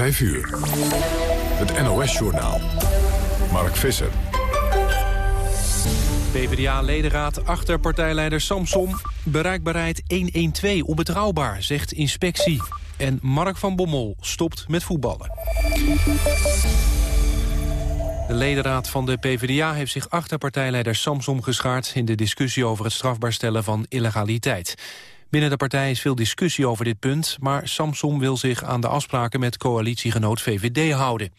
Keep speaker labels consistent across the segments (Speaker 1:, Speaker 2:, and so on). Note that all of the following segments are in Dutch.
Speaker 1: 5 uur. Het NOS-journaal. Mark Visser.
Speaker 2: PvdA-ledenraad achter partijleider Samson. Bereikbaarheid 112 onbetrouwbaar, zegt inspectie. En Mark van Bommel stopt met voetballen. De ledenraad van de PvdA heeft zich achter partijleider Samsom geschaard... in de discussie over het strafbaar stellen van illegaliteit. Binnen de partij is veel discussie over dit punt... maar Samsom wil zich aan de afspraken met coalitiegenoot VVD houden.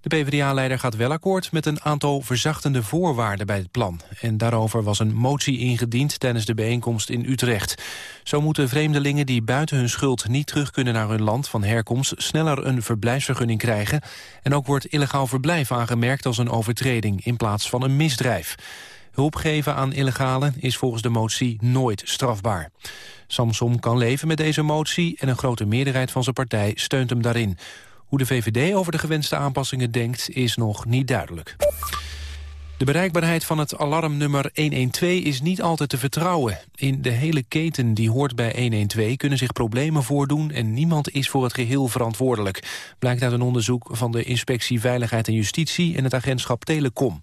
Speaker 2: De PvdA-leider gaat wel akkoord met een aantal verzachtende voorwaarden bij het plan. En daarover was een motie ingediend tijdens de bijeenkomst in Utrecht. Zo moeten vreemdelingen die buiten hun schuld niet terug kunnen naar hun land van herkomst sneller een verblijfsvergunning krijgen. En ook wordt illegaal verblijf aangemerkt als een overtreding in plaats van een misdrijf. Hulp geven aan illegalen is volgens de motie nooit strafbaar. Samsom kan leven met deze motie en een grote meerderheid van zijn partij steunt hem daarin. Hoe de VVD over de gewenste aanpassingen denkt is nog niet duidelijk. De bereikbaarheid van het alarmnummer 112 is niet altijd te vertrouwen. In de hele keten die hoort bij 112 kunnen zich problemen voordoen... en niemand is voor het geheel verantwoordelijk. Blijkt uit een onderzoek van de Inspectie Veiligheid en Justitie... en het agentschap Telecom.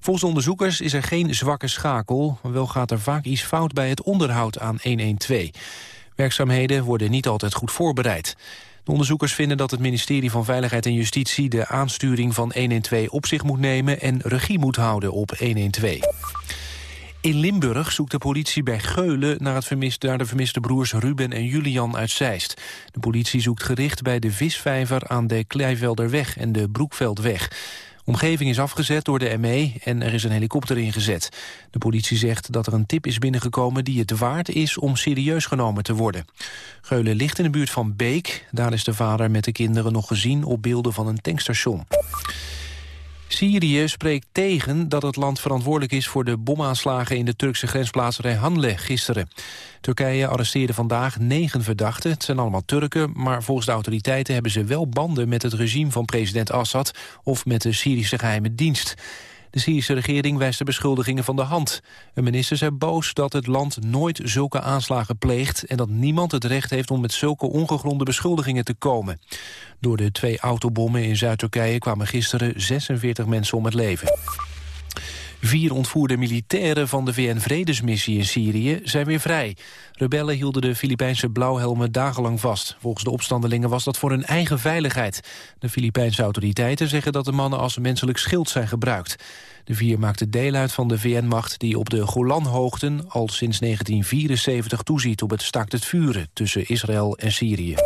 Speaker 2: Volgens onderzoekers is er geen zwakke schakel... maar wel gaat er vaak iets fout bij het onderhoud aan 112. Werkzaamheden worden niet altijd goed voorbereid. De onderzoekers vinden dat het ministerie van Veiligheid en Justitie... de aansturing van 112 op zich moet nemen en regie moet houden op 112. In Limburg zoekt de politie bij Geulen naar, het naar de vermiste broers Ruben en Julian uit Zeist. De politie zoekt gericht bij de visvijver aan de Kleivelderweg en de Broekveldweg omgeving is afgezet door de ME en er is een helikopter ingezet. De politie zegt dat er een tip is binnengekomen die het waard is om serieus genomen te worden. Geulen ligt in de buurt van Beek. Daar is de vader met de kinderen nog gezien op beelden van een tankstation. Syrië spreekt tegen dat het land verantwoordelijk is voor de bomaanslagen in de Turkse grensplaats Rehanle gisteren. Turkije arresteerde vandaag negen verdachten. Het zijn allemaal Turken, maar volgens de autoriteiten hebben ze wel banden met het regime van president Assad of met de Syrische geheime dienst. De Syrische regering wijst de beschuldigingen van de hand. Een minister zei boos dat het land nooit zulke aanslagen pleegt... en dat niemand het recht heeft om met zulke ongegronde beschuldigingen te komen. Door de twee autobommen in Zuid-Turkije kwamen gisteren 46 mensen om het leven. Vier ontvoerde militairen van de VN-vredesmissie in Syrië zijn weer vrij. Rebellen hielden de Filipijnse blauwhelmen dagenlang vast. Volgens de opstandelingen was dat voor hun eigen veiligheid. De Filipijnse autoriteiten zeggen dat de mannen als menselijk schild zijn gebruikt. De vier maakten deel uit van de VN-macht die op de Golanhoogten al sinds 1974 toeziet op het staakt het vuren tussen Israël en Syrië.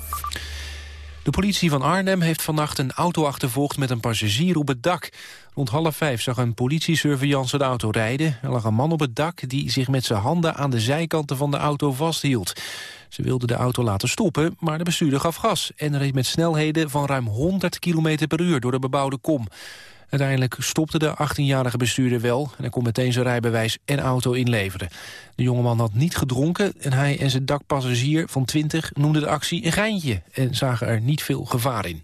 Speaker 2: De politie van Arnhem heeft vannacht een auto achtervolgd met een passagier op het dak. Rond half vijf zag een politiesurveillance de auto rijden. Er lag een man op het dak die zich met zijn handen aan de zijkanten van de auto vasthield. Ze wilden de auto laten stoppen, maar de bestuurder gaf gas... en reed met snelheden van ruim 100 km per uur door de bebouwde kom. Uiteindelijk stopte de 18-jarige bestuurder wel... en kon meteen zijn rijbewijs en auto inleveren. De jongeman had niet gedronken en hij en zijn dakpassagier van 20 noemden de actie een geintje... en zagen er niet veel gevaar in.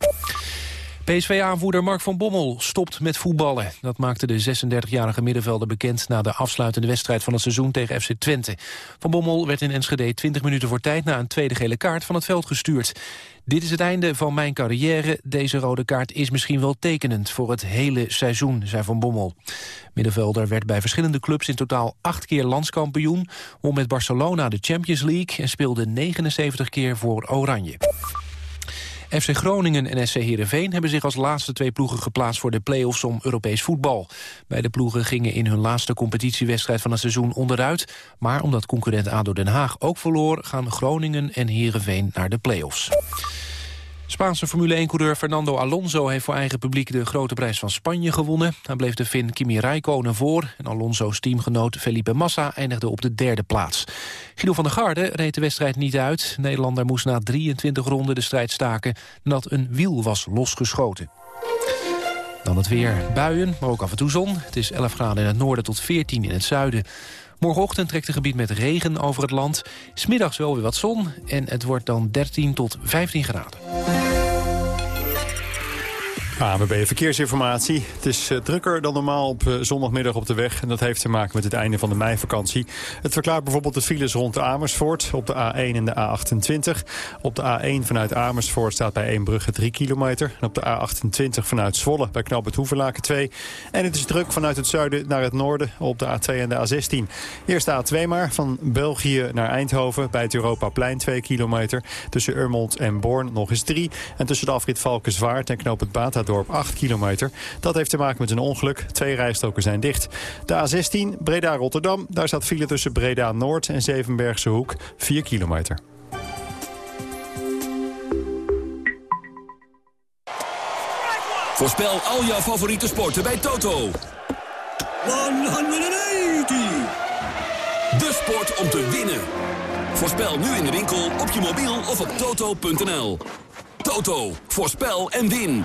Speaker 2: PSV-aanvoerder Mark van Bommel stopt met voetballen. Dat maakte de 36-jarige middenvelder bekend... na de afsluitende wedstrijd van het seizoen tegen FC Twente. Van Bommel werd in Enschede 20 minuten voor tijd... na een tweede gele kaart van het veld gestuurd. Dit is het einde van mijn carrière. Deze rode kaart is misschien wel tekenend voor het hele seizoen, zei Van Bommel. Middenvelder werd bij verschillende clubs in totaal acht keer landskampioen... om met Barcelona de Champions League en speelde 79 keer voor Oranje. FC Groningen en SC Heerenveen hebben zich als laatste twee ploegen geplaatst voor de play-offs om Europees voetbal. Beide ploegen gingen in hun laatste competitiewedstrijd van het seizoen onderuit. Maar omdat concurrent ADO Den Haag ook verloor, gaan Groningen en Heerenveen naar de play-offs. Spaanse Formule 1-coureur Fernando Alonso heeft voor eigen publiek de grote prijs van Spanje gewonnen. Hij bleef de Fin Kimi Räikkönen voor en Alonso's teamgenoot Felipe Massa eindigde op de derde plaats. Guido van der Garde reed de wedstrijd niet uit. Nederlander moest na 23 ronden de strijd staken nadat een wiel was losgeschoten. Dan het weer. Buien, maar ook af en toe zon. Het is 11 graden in het noorden tot 14 in het zuiden. Morgenochtend trekt een gebied met regen over het land. Smiddags wel weer wat zon en het wordt dan 13 tot 15 graden.
Speaker 3: ANWB Verkeersinformatie. Het is uh, drukker dan normaal op uh, zondagmiddag op de weg. En dat heeft te maken met het einde van de meivakantie. Het verklaart bijvoorbeeld de files rond Amersfoort op de A1 en de A28. Op de A1 vanuit Amersfoort staat bij Eembrugge 3 kilometer. En op de A28 vanuit Zwolle bij Knoop Hoeverlaken 2. En het is druk vanuit het zuiden naar het noorden op de A2 en de A16. Eerst de A2 maar, van België naar Eindhoven bij het Europaplein 2 kilometer. Tussen Urmond en Born nog eens 3. En tussen de afrit Valkenswaard en Knoop het Batadorp 8 kilometer. Dat heeft te maken met een ongeluk. Twee rijstroken zijn dicht. De A16 Breda-Rotterdam. Daar staat file tussen Breda-Noord en Zevenbergse Hoek 4 kilometer.
Speaker 4: Voorspel al jouw favoriete sporten bij Toto. 180! De sport om te winnen. Voorspel nu in de winkel, op je mobiel of op toto.nl. Toto, voorspel en win.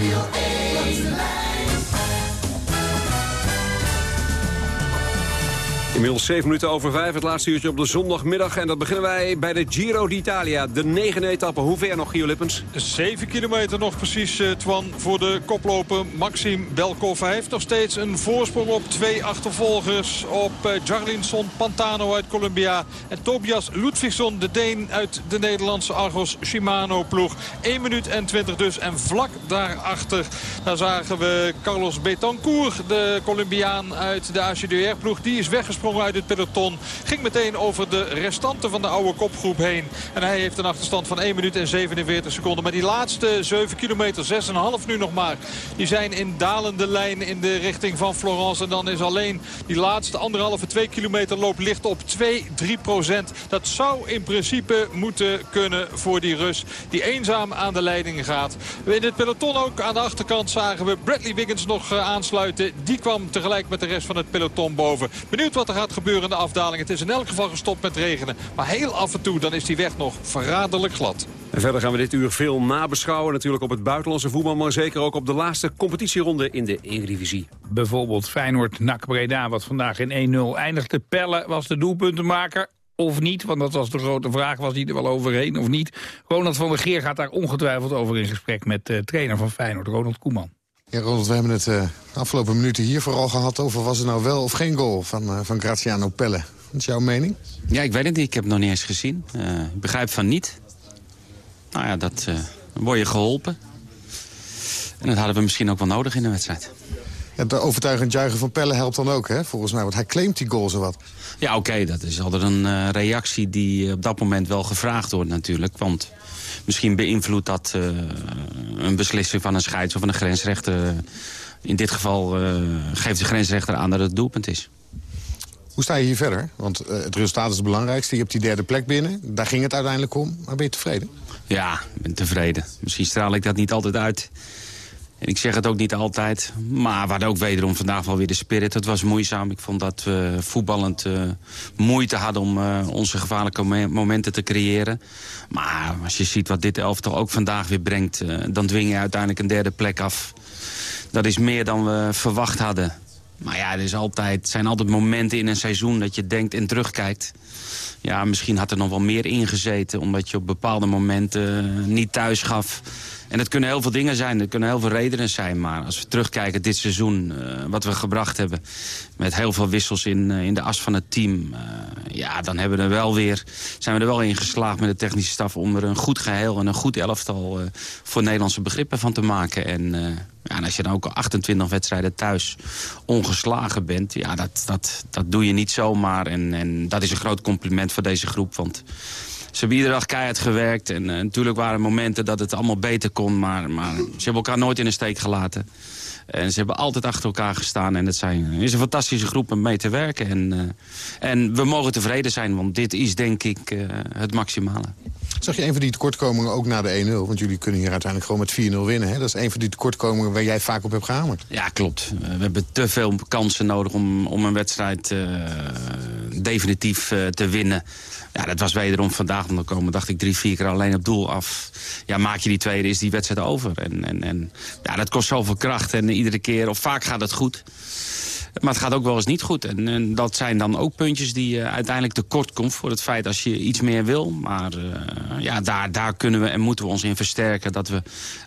Speaker 5: Radio 1.
Speaker 6: Inmiddels 7 minuten over 5, het laatste uurtje op de zondagmiddag. En dat beginnen wij bij de Giro d'Italia, de negende etappe. Hoe ver nog, Gio Lippens?
Speaker 7: 7 kilometer nog precies, eh, Twan, voor de koploper Maxim Belkov. Hij heeft nog steeds een voorsprong op twee achtervolgers. Op uh, Jarlinson Pantano uit Colombia en Tobias Ludvigsson, de Deen uit de Nederlandse Argos Shimano ploeg. 1 minuut en 20 dus. En vlak daarachter, daar zagen we Carlos Betancourt, de Colombiaan uit de ACDR ploeg. Die is uit het peloton. Ging meteen over de restanten van de oude kopgroep heen. En hij heeft een achterstand van 1 minuut en 47 seconden. Maar die laatste 7 kilometer, 6,5 nu nog maar. Die zijn in dalende lijn in de richting van Florence. En dan is alleen die laatste anderhalve 2 kilometer loop licht op 2, 3 procent. Dat zou in principe moeten kunnen voor die Rus. Die eenzaam aan de leiding gaat. In het peloton ook aan de achterkant zagen we Bradley Wiggins nog eh, aansluiten. Die kwam tegelijk met de rest van het peloton boven. Benieuwd wat er gaat gebeuren in de afdaling. Het is in elk geval gestopt met regenen. Maar heel af en toe dan is die weg nog verraderlijk glad.
Speaker 6: En verder gaan we dit uur veel nabeschouwen. Natuurlijk op het buitenlandse voetbal, maar zeker ook op de laatste competitieronde in de Eredivisie.
Speaker 8: Bijvoorbeeld Feyenoord-NAC Breda, wat vandaag in 1-0 eindigde. Pelle was de doelpuntenmaker of niet? Want dat was de grote vraag. Was hij er wel overheen of niet? Ronald van der Geer gaat daar ongetwijfeld over in gesprek met de trainer van Feyenoord, Ronald Koeman.
Speaker 9: Ja, Ronald, we hebben het uh, de afgelopen minuten hier vooral gehad over... was er nou wel of geen goal van, uh, van Graziano Pelle. Wat is jouw mening?
Speaker 10: Ja, ik weet het niet. Ik heb het nog niet eens gezien. Uh, ik begrijp van niet. Nou ja, dat dan word je geholpen. En dat hadden we misschien ook wel nodig in de wedstrijd.
Speaker 9: Ja, de overtuigend juichen van Pelle helpt dan ook, hè, volgens mij. Want hij claimt die goal zowat.
Speaker 10: Ja, oké. dat is altijd een reactie die op dat moment wel gevraagd wordt natuurlijk. Want misschien beïnvloedt dat uh, een beslissing van een scheids of van een grensrechter. In dit geval uh, geeft de grensrechter aan dat het doelpunt is.
Speaker 9: Hoe sta je hier verder? Want uh, het resultaat is het belangrijkste. Je hebt die derde plek binnen. Daar ging het uiteindelijk om. Maar ben je tevreden?
Speaker 10: Ja, ik ben tevreden. Misschien straal ik dat niet altijd uit. En ik zeg het ook niet altijd. Maar we hadden ook wederom vandaag wel weer de spirit. Het was moeizaam. Ik vond dat we voetballend uh, moeite hadden om uh, onze gevaarlijke momenten te creëren. Maar als je ziet wat dit elftal ook vandaag weer brengt... Uh, dan dwing je uiteindelijk een derde plek af. Dat is meer dan we verwacht hadden. Maar ja, er is altijd, zijn altijd momenten in een seizoen dat je denkt en terugkijkt. Ja, misschien had er nog wel meer ingezeten... omdat je op bepaalde momenten niet thuis gaf. En het kunnen heel veel dingen zijn, er kunnen heel veel redenen zijn. Maar als we terugkijken dit seizoen, uh, wat we gebracht hebben... met heel veel wissels in, uh, in de as van het team... Ja, dan hebben we er wel weer, zijn we er wel in geslaagd met de technische staf... om er een goed geheel en een goed elftal voor Nederlandse begrippen van te maken. En, ja, en als je dan ook al 28 wedstrijden thuis ongeslagen bent... ja, dat, dat, dat doe je niet zomaar. En, en dat is een groot compliment voor deze groep, want... Ze hebben iedere dag keihard gewerkt. En uh, natuurlijk waren er momenten dat het allemaal beter kon. Maar, maar ze hebben elkaar nooit in de steek gelaten. En ze hebben altijd achter elkaar gestaan. En het zijn, is een fantastische groep om mee te werken. En, uh, en we mogen tevreden zijn, want dit is denk ik uh, het maximale.
Speaker 9: Zag je een van die tekortkomingen ook na de 1-0? Want jullie kunnen hier uiteindelijk gewoon met 4-0 winnen. Hè? Dat is een van die tekortkomingen waar jij vaak op hebt gehamerd.
Speaker 10: Ja, klopt. We hebben te veel kansen nodig om, om een wedstrijd uh, definitief uh, te winnen. Ja, dat was wederom vandaag. Want dan komen, dacht ik, drie, vier keer alleen op doel af. Ja, maak je die tweede, is die wedstrijd over. En, en, en ja, dat kost zoveel kracht. En iedere keer, of vaak gaat het goed. Maar het gaat ook wel eens niet goed. En, en dat zijn dan ook puntjes die uh, uiteindelijk tekort komt... voor het feit als je iets meer wil. Maar uh, ja, daar, daar kunnen we en moeten we ons in versterken... dat we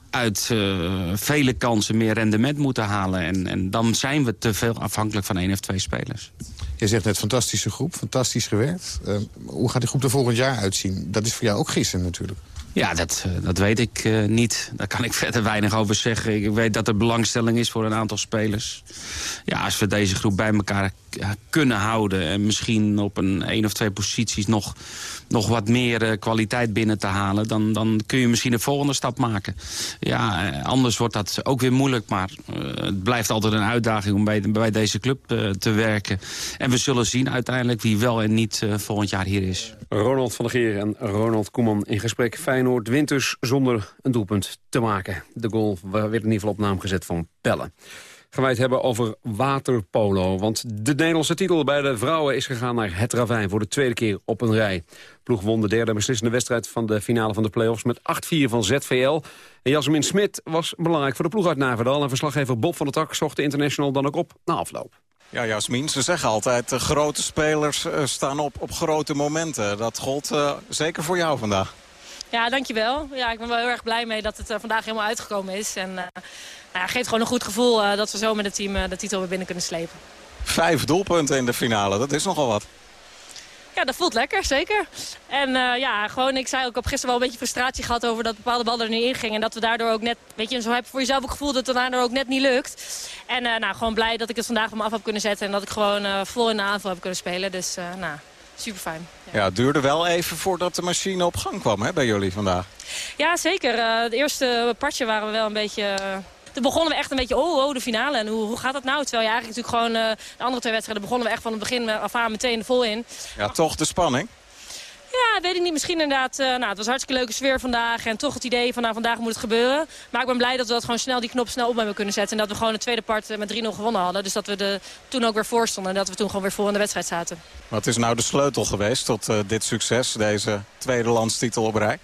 Speaker 10: uit uh, vele kansen meer rendement moeten halen. En, en dan zijn we te veel afhankelijk van één of twee spelers.
Speaker 9: Je zegt net fantastische groep, fantastisch gewerkt. Hoe gaat die groep er volgend jaar uitzien? Dat is voor jou ook gissen natuurlijk.
Speaker 10: Ja, dat, dat weet ik uh, niet. Daar kan ik verder weinig over zeggen. Ik weet dat er belangstelling is voor een aantal spelers. Ja, als we deze groep bij elkaar kunnen houden... en misschien op een één of twee posities nog, nog wat meer uh, kwaliteit binnen te halen... Dan, dan kun je misschien een volgende stap maken. Ja, uh, anders wordt dat ook weer moeilijk. Maar het blijft altijd een uitdaging om bij, bij deze club te werken. En we zullen zien uiteindelijk wie wel en niet volgend jaar hier is.
Speaker 6: Ronald van der Geer en Ronald Koeman in gesprek. Feyenoord wint dus zonder een doelpunt te maken. De goal werd in ieder geval op naam gezet van Pelle. Het hebben over waterpolo. Want de Nederlandse titel bij de vrouwen is gegaan naar het Ravijn... voor de tweede keer op een rij. Ploeg won de derde beslissende wedstrijd van de finale van de play-offs... met 8-4 van ZVL. En Jasmin Smit was belangrijk voor de ploeg uit Naverdal. En verslaggever Bob van der Tak zocht de international dan ook op na afloop.
Speaker 11: Ja, Jasmin, ze zeggen altijd, uh, grote spelers uh, staan op op grote momenten. Dat gold uh, zeker voor jou vandaag.
Speaker 12: Ja, dankjewel. Ja, ik ben wel heel erg blij mee dat het vandaag helemaal uitgekomen is. En nou ja, geeft gewoon een goed gevoel dat we zo met het team de titel weer binnen kunnen slepen.
Speaker 11: Vijf doelpunten in de finale, dat is nogal wat.
Speaker 12: Ja, dat voelt lekker, zeker. En uh, ja, gewoon, ik zei ook, ik heb gisteren wel een beetje frustratie gehad over dat bepaalde ballen er niet in gingen. En dat we daardoor ook net, weet je, zo heb je voor jezelf ook gevoel dat het daardoor ook net niet lukt. En uh, nou, gewoon blij dat ik het vandaag van me af heb kunnen zetten. En dat ik gewoon uh, vol in de aanval heb kunnen spelen. Dus, nou, super fijn.
Speaker 11: Ja. het duurde wel even voordat de machine op gang kwam hè, bij jullie vandaag.
Speaker 12: Ja, zeker. het eerste partje waren we wel een beetje toen begonnen we echt een beetje, oh, oh de finale. En hoe, hoe gaat dat nou? Terwijl je eigenlijk natuurlijk gewoon uh, de andere twee wedstrijden begonnen we echt van het begin af aan meteen vol in.
Speaker 11: Ja, toch de spanning?
Speaker 12: Ja, weet ik niet. Misschien inderdaad, uh, nou, het was hartstikke leuke sfeer vandaag. En toch het idee van nou, vandaag moet het gebeuren. Maar ik ben blij dat we dat gewoon snel die knop snel op hebben kunnen zetten. En dat we gewoon het tweede part met 3-0 gewonnen hadden. Dus dat we er toen ook weer voor stonden. En dat we toen gewoon weer vol in de wedstrijd zaten.
Speaker 11: Wat is nou de sleutel geweest tot uh, dit succes, deze tweede landstitel op rij?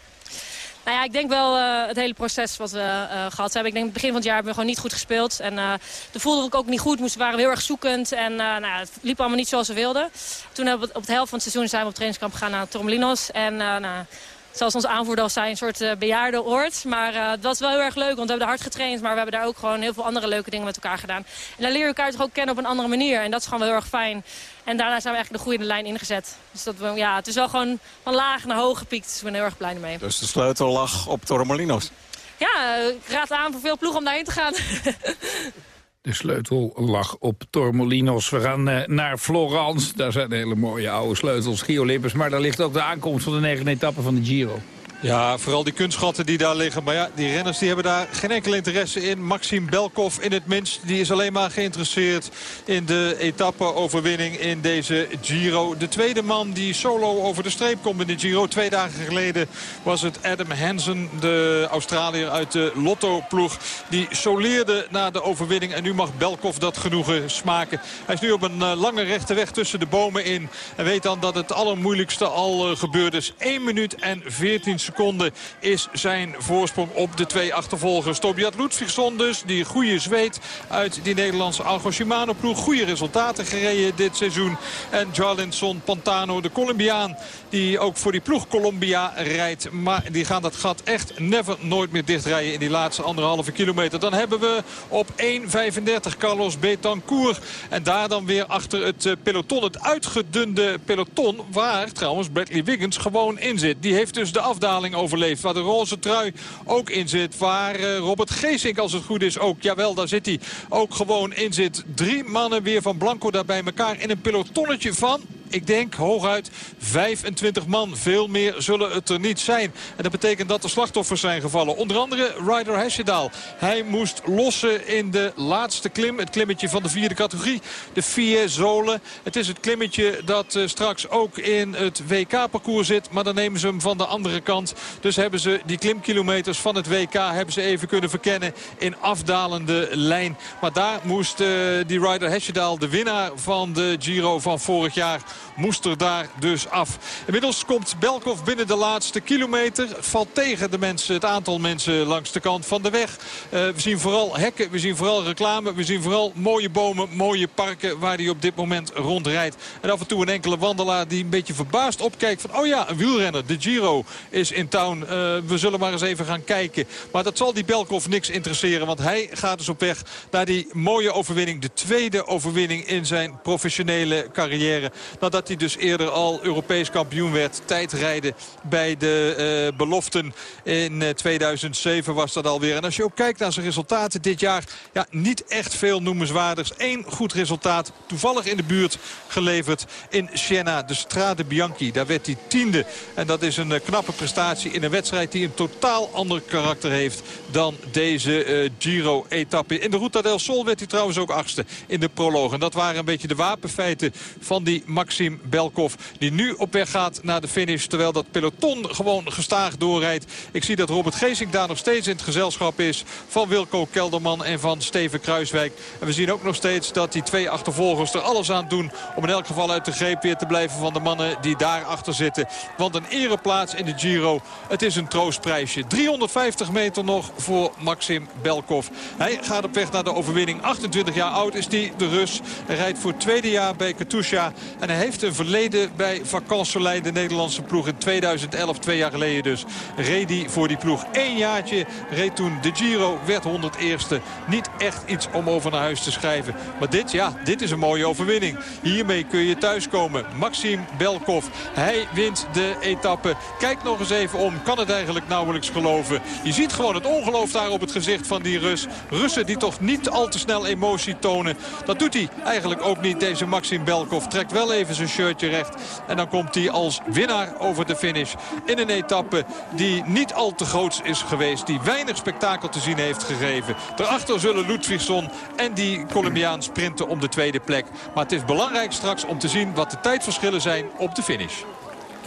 Speaker 12: Nou ja, ik denk wel uh, het hele proces wat we uh, gehad hebben. Ik denk het begin van het jaar hebben we gewoon niet goed gespeeld. En uh, voelden we ook niet goed. Moesten, waren we heel erg zoekend. En nou, het liep allemaal niet zoals we wilden. Toen hebben we op de helft van het seizoen zijn we op trainingskamp gegaan naar Tormelinos. En nou, zoals ons aanvoerder al zei, een soort uh, bejaarde oord. Maar uh, het was wel heel erg leuk, want we hebben hard getraind. Maar we hebben daar ook gewoon heel veel andere leuke dingen met elkaar gedaan. En dan leer je elkaar toch ook kennen op een andere manier. En dat is gewoon wel heel erg fijn. En daarna zijn we eigenlijk de goede lijn ingezet. Dus dat we, ja, het is wel gewoon van laag naar hoog gepiekt. Dus ik ben heel erg blij mee.
Speaker 11: Dus de sleutel lag op Torremolinos?
Speaker 12: Ja, ik raad aan voor veel ploegen om daarheen te gaan.
Speaker 8: De sleutel lag op Tormolinos. We gaan uh, naar Florence. Daar zijn hele mooie oude sleutels, Giolippus. Maar daar ligt ook de aankomst van de negende etappe van de Giro.
Speaker 7: Ja, vooral die kunstschatten die daar liggen. Maar ja, die renners die hebben daar geen enkel interesse in. Maxim Belkov in het minst. Die is alleen maar geïnteresseerd in de etappe-overwinning in deze Giro. De tweede man die solo over de streep komt in de Giro. Twee dagen geleden was het Adam Hansen, de Australiër uit de Lotto-ploeg. Die soleerde na de overwinning. En nu mag Belkov dat genoegen smaken. Hij is nu op een lange rechte weg tussen de bomen in. En weet dan dat het allermoeilijkste al gebeurd is. 1 minuut en 14 seconden seconden is zijn voorsprong op de twee achtervolgers. Tobias Ludvigsson dus, die goede zweet uit die Nederlandse Argo Shimano ploeg. Goede resultaten gereden dit seizoen. En Jarlinson Pantano, de Colombiaan, die ook voor die ploeg Colombia rijdt. Maar die gaan dat gat echt never nooit meer dichtrijden in die laatste anderhalve kilometer. Dan hebben we op 1.35 Carlos Betancourt. En daar dan weer achter het eh, peloton, het uitgedunde peloton... waar trouwens Bradley Wiggins gewoon in zit. Die heeft dus de afdaling overleefd. Waar de roze trui ook in zit. Waar eh, Robert Geesink, als het goed is, ook, jawel, daar zit hij, ook gewoon in zit. Drie mannen weer van Blanco daar bij elkaar in een pelotonnetje van ik denk hooguit 25 man. Veel meer zullen het er niet zijn. En dat betekent dat er slachtoffers zijn gevallen. Onder andere Ryder Hesjedaal. Hij moest lossen in de laatste klim. Het klimmetje van de vierde categorie. De vier zolen. Het is het klimmetje dat uh, straks ook in het WK-parcours zit. Maar dan nemen ze hem van de andere kant. Dus hebben ze die klimkilometers van het WK hebben ze even kunnen verkennen in afdalende lijn. Maar daar moest uh, die Ryder Hesjedaal, de winnaar van de Giro van vorig jaar moest er daar dus af. Inmiddels komt Belkov binnen de laatste kilometer. Valt tegen de mensen, het aantal mensen langs de kant van de weg. Uh, we zien vooral hekken, we zien vooral reclame. We zien vooral mooie bomen, mooie parken waar hij op dit moment rondrijdt. En af en toe een enkele wandelaar die een beetje verbaasd opkijkt van... oh ja, een wielrenner, de Giro is in town. Uh, we zullen maar eens even gaan kijken. Maar dat zal die Belkov niks interesseren. Want hij gaat dus op weg naar die mooie overwinning. De tweede overwinning in zijn professionele carrière. Nadat hij dus eerder al Europees kampioen werd. Tijdrijden bij de uh, beloften in 2007 was dat alweer. En als je ook kijkt naar zijn resultaten dit jaar... ja, niet echt veel noemenswaardigs. Eén goed resultaat, toevallig in de buurt geleverd in Siena. De Strade Bianchi, daar werd hij tiende. En dat is een uh, knappe prestatie in een wedstrijd die een totaal ander karakter heeft... dan deze Giro-etappe. In de Ruta del Sol werd hij trouwens ook achtste in de proloog. En dat waren een beetje de wapenfeiten van die Maxim Belkov. Die nu op weg gaat naar de finish. Terwijl dat peloton gewoon gestaag doorrijdt. Ik zie dat Robert Geesink daar nog steeds in het gezelschap is. Van Wilco Kelderman en van Steven Kruiswijk. En we zien ook nog steeds dat die twee achtervolgers er alles aan doen. Om in elk geval uit de greep weer te blijven van de mannen die daar achter zitten. Want een ereplaats in de Giro. Het is een troostprijsje. 350 meter nog voor Maxim Belkov. Hij gaat op weg naar de overwinning. 28 jaar oud is hij, de Rus. Hij rijdt voor het tweede jaar bij Katusha. En hij heeft een verleden bij Vakansolei, de Nederlandse ploeg. In 2011, twee jaar geleden dus, reed hij voor die ploeg. Eén jaartje reed toen de Giro, werd 101ste. Niet echt iets om over naar huis te schrijven. Maar dit, ja, dit is een mooie overwinning. Hiermee kun je thuiskomen. Maxim Belkov, hij wint de etappe. Kijk nog eens even om, kan het eigenlijk nauwelijks geloven. Je ziet gewoon het ongeloof daar op het gezicht van die Rus. Russen die toch niet al te snel emotie tonen. Dat doet hij eigenlijk ook niet, deze Maxim Belkov. Trekt wel even zijn shirtje recht. En dan komt hij als winnaar over de finish. In een etappe die niet al te groot is geweest. Die weinig spektakel te zien heeft gegeven. Daarachter zullen Ludvigsson en die Colombiaan sprinten om de tweede plek. Maar het is belangrijk straks om te zien wat de tijdverschillen zijn op de finish.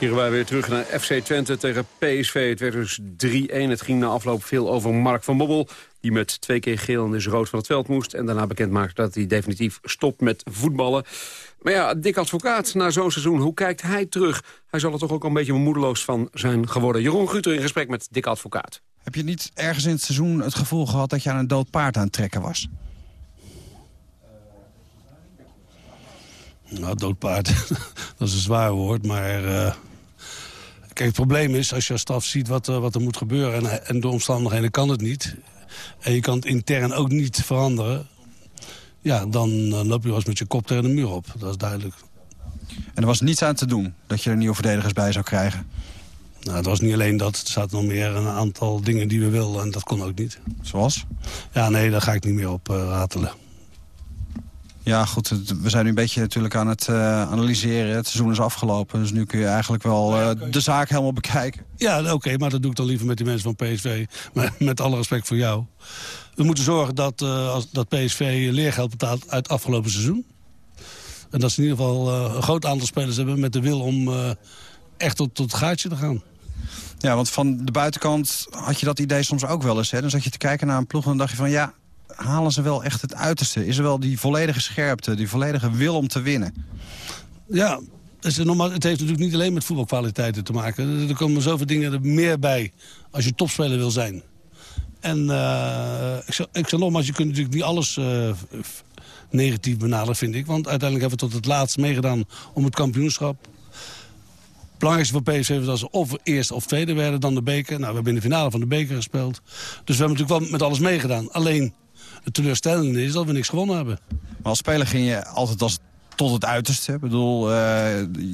Speaker 6: Keren wij weer terug naar FC Twente tegen PSV. Het werd dus 3-1. Het ging na afloop veel over Mark van Bobbel. Die met twee keer geel en dus rood van het veld moest. En daarna bekend maakte dat hij definitief stopt met voetballen. Maar ja, Dick Advocaat, na zo'n seizoen, hoe kijkt hij terug? Hij zal er toch ook een beetje moedeloos van zijn geworden. Jeroen Guter in gesprek met Dick Advocaat.
Speaker 13: Heb je niet ergens in het seizoen het gevoel gehad dat je aan een dood paard aan het trekken was?
Speaker 14: Nou, dood paard, dat is een zwaar woord, maar... Uh... Kijk, het probleem is, als je als staf ziet wat, uh, wat er moet gebeuren... En, en door omstandigheden kan het niet... en je kan het intern ook niet veranderen... ja, dan loop je wel eens met je kop tegen de muur op. Dat is duidelijk.
Speaker 13: En er was niets aan te doen dat je er nieuwe verdedigers bij zou krijgen?
Speaker 14: Nou, het was niet alleen dat. Er zaten nog meer een aantal dingen die we wilden en dat kon ook niet.
Speaker 13: Zoals?
Speaker 14: Ja, nee, daar ga ik niet meer op uh, ratelen.
Speaker 13: Ja, goed. We zijn nu een beetje natuurlijk aan het uh, analyseren. Het seizoen is afgelopen, dus nu kun je eigenlijk wel uh, de zaak helemaal bekijken.
Speaker 14: Ja, oké, okay, maar dat doe ik dan liever met die mensen van PSV. Maar met alle respect voor jou. We moeten zorgen dat, uh, als, dat PSV leergeld betaalt uit het afgelopen seizoen. En dat ze in ieder geval een groot aantal spelers hebben met de wil om echt tot, tot het gaatje te gaan.
Speaker 13: Ja, want van de buitenkant had je dat idee soms ook wel eens. Hè? Dan zat je te kijken naar een ploeg en dan dacht je van... ja, halen ze wel echt het uiterste? Is er wel die volledige scherpte, die volledige wil om te winnen?
Speaker 14: Ja, het, heeft natuurlijk niet alleen met voetbalkwaliteiten te maken. Er komen zoveel dingen er meer bij als je topspeler wil zijn. En uh, ik, zeg, ik nogmaals, je kunt natuurlijk niet alles uh, negatief benaderen, vind ik. Want uiteindelijk hebben we tot het laatst meegedaan om het kampioenschap. Het belangrijkste voor PSV was dat ze of eerst of tweede werden dan de beker. Nou, we hebben in de finale van de beker gespeeld. Dus we hebben natuurlijk wel met alles meegedaan. Alleen, het teleurstellende is dat we niks gewonnen hebben.
Speaker 13: Maar als speler ging je altijd als tot het uiterste. Ik bedoel, uh,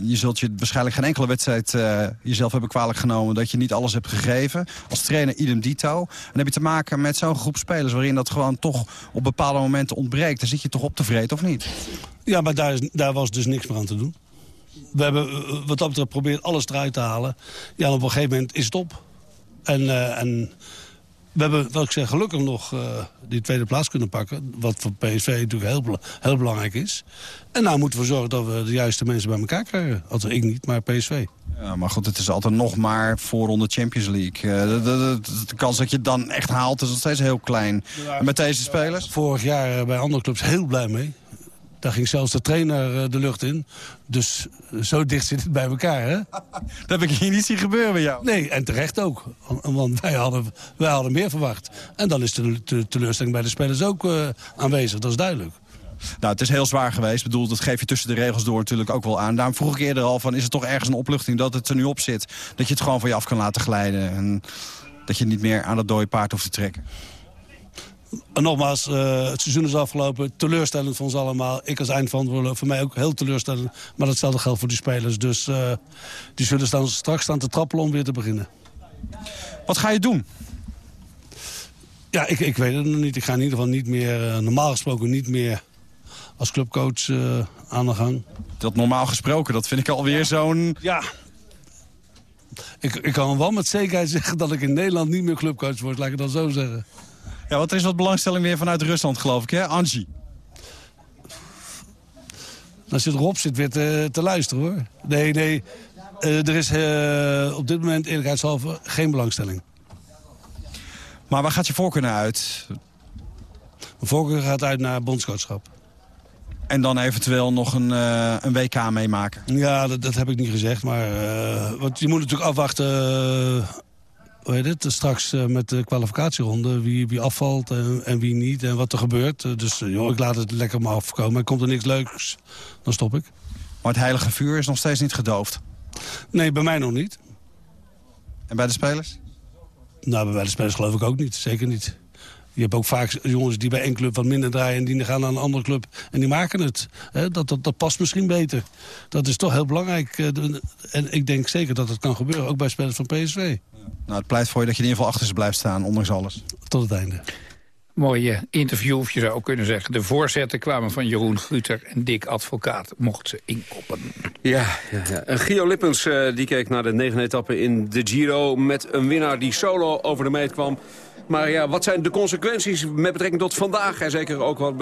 Speaker 13: je zult je waarschijnlijk geen enkele wedstrijd uh, jezelf hebben kwalijk genomen... dat je niet alles hebt gegeven. Als trainer idem dito. En dan heb je te maken met zo'n groep spelers... waarin dat gewoon toch op bepaalde momenten ontbreekt. Dan zit je toch op tevreden, of niet?
Speaker 14: Ja, maar daar, is, daar was dus niks meer aan te doen. We hebben eh, wat dat betreft geprobeerd alles eruit te halen. Ja, en op een gegeven moment is het op. En... Uh, en we hebben, wat ik zeg, gelukkig nog uh, die tweede plaats kunnen pakken. Wat voor PSV natuurlijk heel, heel belangrijk is. En nou moeten we zorgen dat we de juiste mensen bij elkaar krijgen. Althans, ik niet, maar PSV.
Speaker 13: Ja, maar goed, het is altijd nog maar voorronde Champions League. Uh, de, de, de, de, kans dat je het dan echt haalt is nog steeds heel klein. Met deze spelers?
Speaker 14: Vorig jaar bij andere clubs heel blij mee. Daar ging zelfs de trainer uh, de lucht in. Dus zo dicht zit het bij elkaar, hè?
Speaker 13: Dat heb ik hier niet zien gebeuren bij jou.
Speaker 14: Nee, en terecht ook. Want wij hadden, wij hadden meer verwacht. En dan is de, de teleurstelling bij de spelers ook uh, aanwezig, dat is duidelijk.
Speaker 13: Nou, het is heel zwaar geweest. Ik bedoel, dat geef je tussen de regels door natuurlijk ook wel aan. Daarom vroeg ik eerder al van, is het toch ergens een opluchting dat het er nu op zit? Dat je het gewoon van je af kan laten glijden. En dat je niet meer aan dat dode paard hoeft te trekken.
Speaker 14: En nogmaals, uh, het seizoen is afgelopen. Teleurstellend voor ons allemaal. Ik als eindverantwoordelijk, voor mij ook heel teleurstellend. Maar datzelfde geldt voor die spelers. Dus uh, die zullen staan, straks staan te trappelen om weer te beginnen.
Speaker 13: Wat ga je doen?
Speaker 14: Ja, ik, ik weet het nog niet. Ik ga in ieder geval niet meer, uh, normaal gesproken niet meer als clubcoach aan de gang.
Speaker 13: Dat normaal gesproken, dat vind ik alweer zo'n...
Speaker 14: Ja, ik, ik kan wel met zekerheid zeggen dat ik in Nederland niet meer clubcoach word. Laat ik het dan zo zeggen.
Speaker 13: Ja, want er is wat belangstelling weer vanuit Rusland, geloof ik, hè? Angie.
Speaker 14: Dan zit Rob zit weer te, te luisteren, hoor. Nee, nee. Uh, er is uh, op dit moment eerlijkheidshalve geen belangstelling.
Speaker 13: Maar waar gaat je voorkeur naar uit?
Speaker 14: Mijn voorkeur gaat uit naar bondscoachschap.
Speaker 13: En dan eventueel nog een, uh, een WK meemaken?
Speaker 14: Ja, dat, dat, heb ik niet gezegd. Maar, want je moet natuurlijk afwachten hoe heet het, straks uh, met de kwalificatieronde wie, wie afvalt en, en, wie niet en wat er gebeurt. Uh, dus uh, joh, ik laat het lekker maar afkomen. Komt er niks leuks, dan stop ik.
Speaker 13: Maar het heilige vuur is nog steeds niet gedoofd?
Speaker 14: Nee, bij mij nog niet.
Speaker 13: En bij de spelers?
Speaker 14: Nou, bij de spelers geloof ik ook niet. Zeker niet. Je hebt ook vaak jongens die bij één club wat minder draaien... en die gaan naar een andere club en die maken het. dat, dat, dat past misschien beter. Dat is toch heel belangrijk. En ik denk zeker dat het kan gebeuren, ook bij spelers van PSV.
Speaker 13: Nou, het pleit voor je dat je in ieder geval achter ze blijft staan, ondanks alles.
Speaker 14: Tot het einde.
Speaker 8: Mooie interview, of je zou kunnen zeggen. De voorzetten kwamen van Jeroen Guter en Dick Advocaat mocht ze inkoppen.
Speaker 6: Ja, ja, ja. Gio Lippens uh, die keek naar de negen etappe in de Giro... met een winnaar die solo over de meet kwam. Maar ja, wat zijn de consequenties met betrekking tot vandaag... en zeker ook wat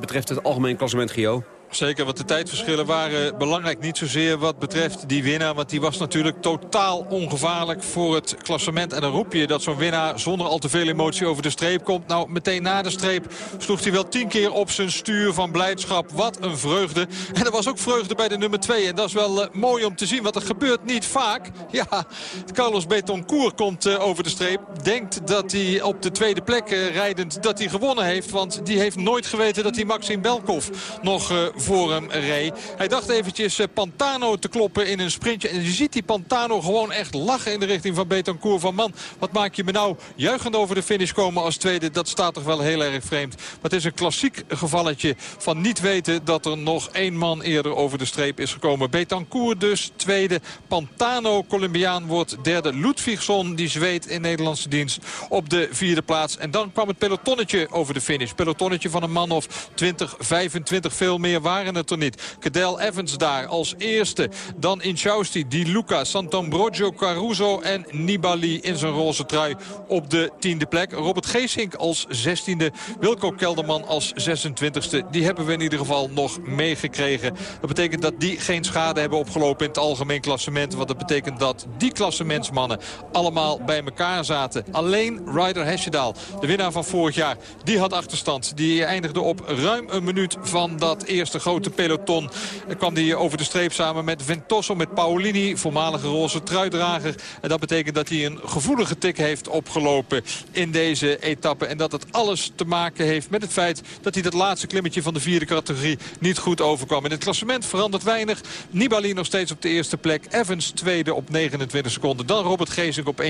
Speaker 6: betreft het algemeen klassement, Gio?
Speaker 7: Zeker, want de tijdverschillen waren belangrijk. Niet zozeer wat betreft die winnaar. Want die was natuurlijk totaal ongevaarlijk voor het klassement. En dan roep je dat zo'n winnaar zonder al te veel emotie over de streep komt. Nou, meteen na de streep sloeg hij wel tien keer op zijn stuur van blijdschap. Wat een vreugde. En er was ook vreugde bij de nummer twee. En dat is wel uh, mooi om te zien, want dat gebeurt niet vaak. Ja, Carlos Betoncourt komt uh, over de streep. Denkt dat hij op de tweede plek uh, rijdend dat hij gewonnen heeft. Want die heeft nooit geweten dat hij Maxim Belkov nog voor hem reed. Hij dacht eventjes uh, Pantano te kloppen in een sprintje. En je ziet die Pantano gewoon echt lachen in de richting van Betancourt. Van man, wat maak je me nou juichend over de finish komen als tweede. Dat staat toch wel heel erg vreemd. Maar het is een klassiek gevalletje van niet weten dat er nog één man eerder over de streep is gekomen. Betancourt dus tweede. Pantano, Colombiaan, wordt derde. Ludvigsson, die zweet in Nederlandse dienst op de vierde plaats. En dan kwam het pelotonnetje over de finish. Pelotonnetje van een man of 20, 25, veel meer waren het er niet. Cadel Evans daar als eerste. Dan Inchausti, Di Luca, Sant'Ambrogio, Caruso en Nibali in zijn roze trui op de tiende plek. Robert Geesink als zestiende. Wilco Kelderman als 26e. Die hebben we in ieder geval nog meegekregen. Dat betekent dat die geen schade hebben opgelopen in het algemeen klassement. Wat dat betekent dat die klassementsmannen allemaal bij elkaar zaten. Alleen Ryder Hesjedaal, de winnaar van vorig jaar, die had achterstand. Die eindigde op ruim een minuut van dat eerste eerste grote peloton. Kwam hij over de streep samen met Ventoso, met Paolini, voormalige roze truidrager. En dat betekent dat hij een gevoelige tik heeft opgelopen in deze etappe. En dat het alles te maken heeft met het feit dat hij dat laatste klimmetje van de vierde categorie niet goed overkwam. In het klassement verandert weinig. Nibali nog steeds op de eerste plek. Evans tweede op 29 seconden. Dan Robert Geesink op 1.15.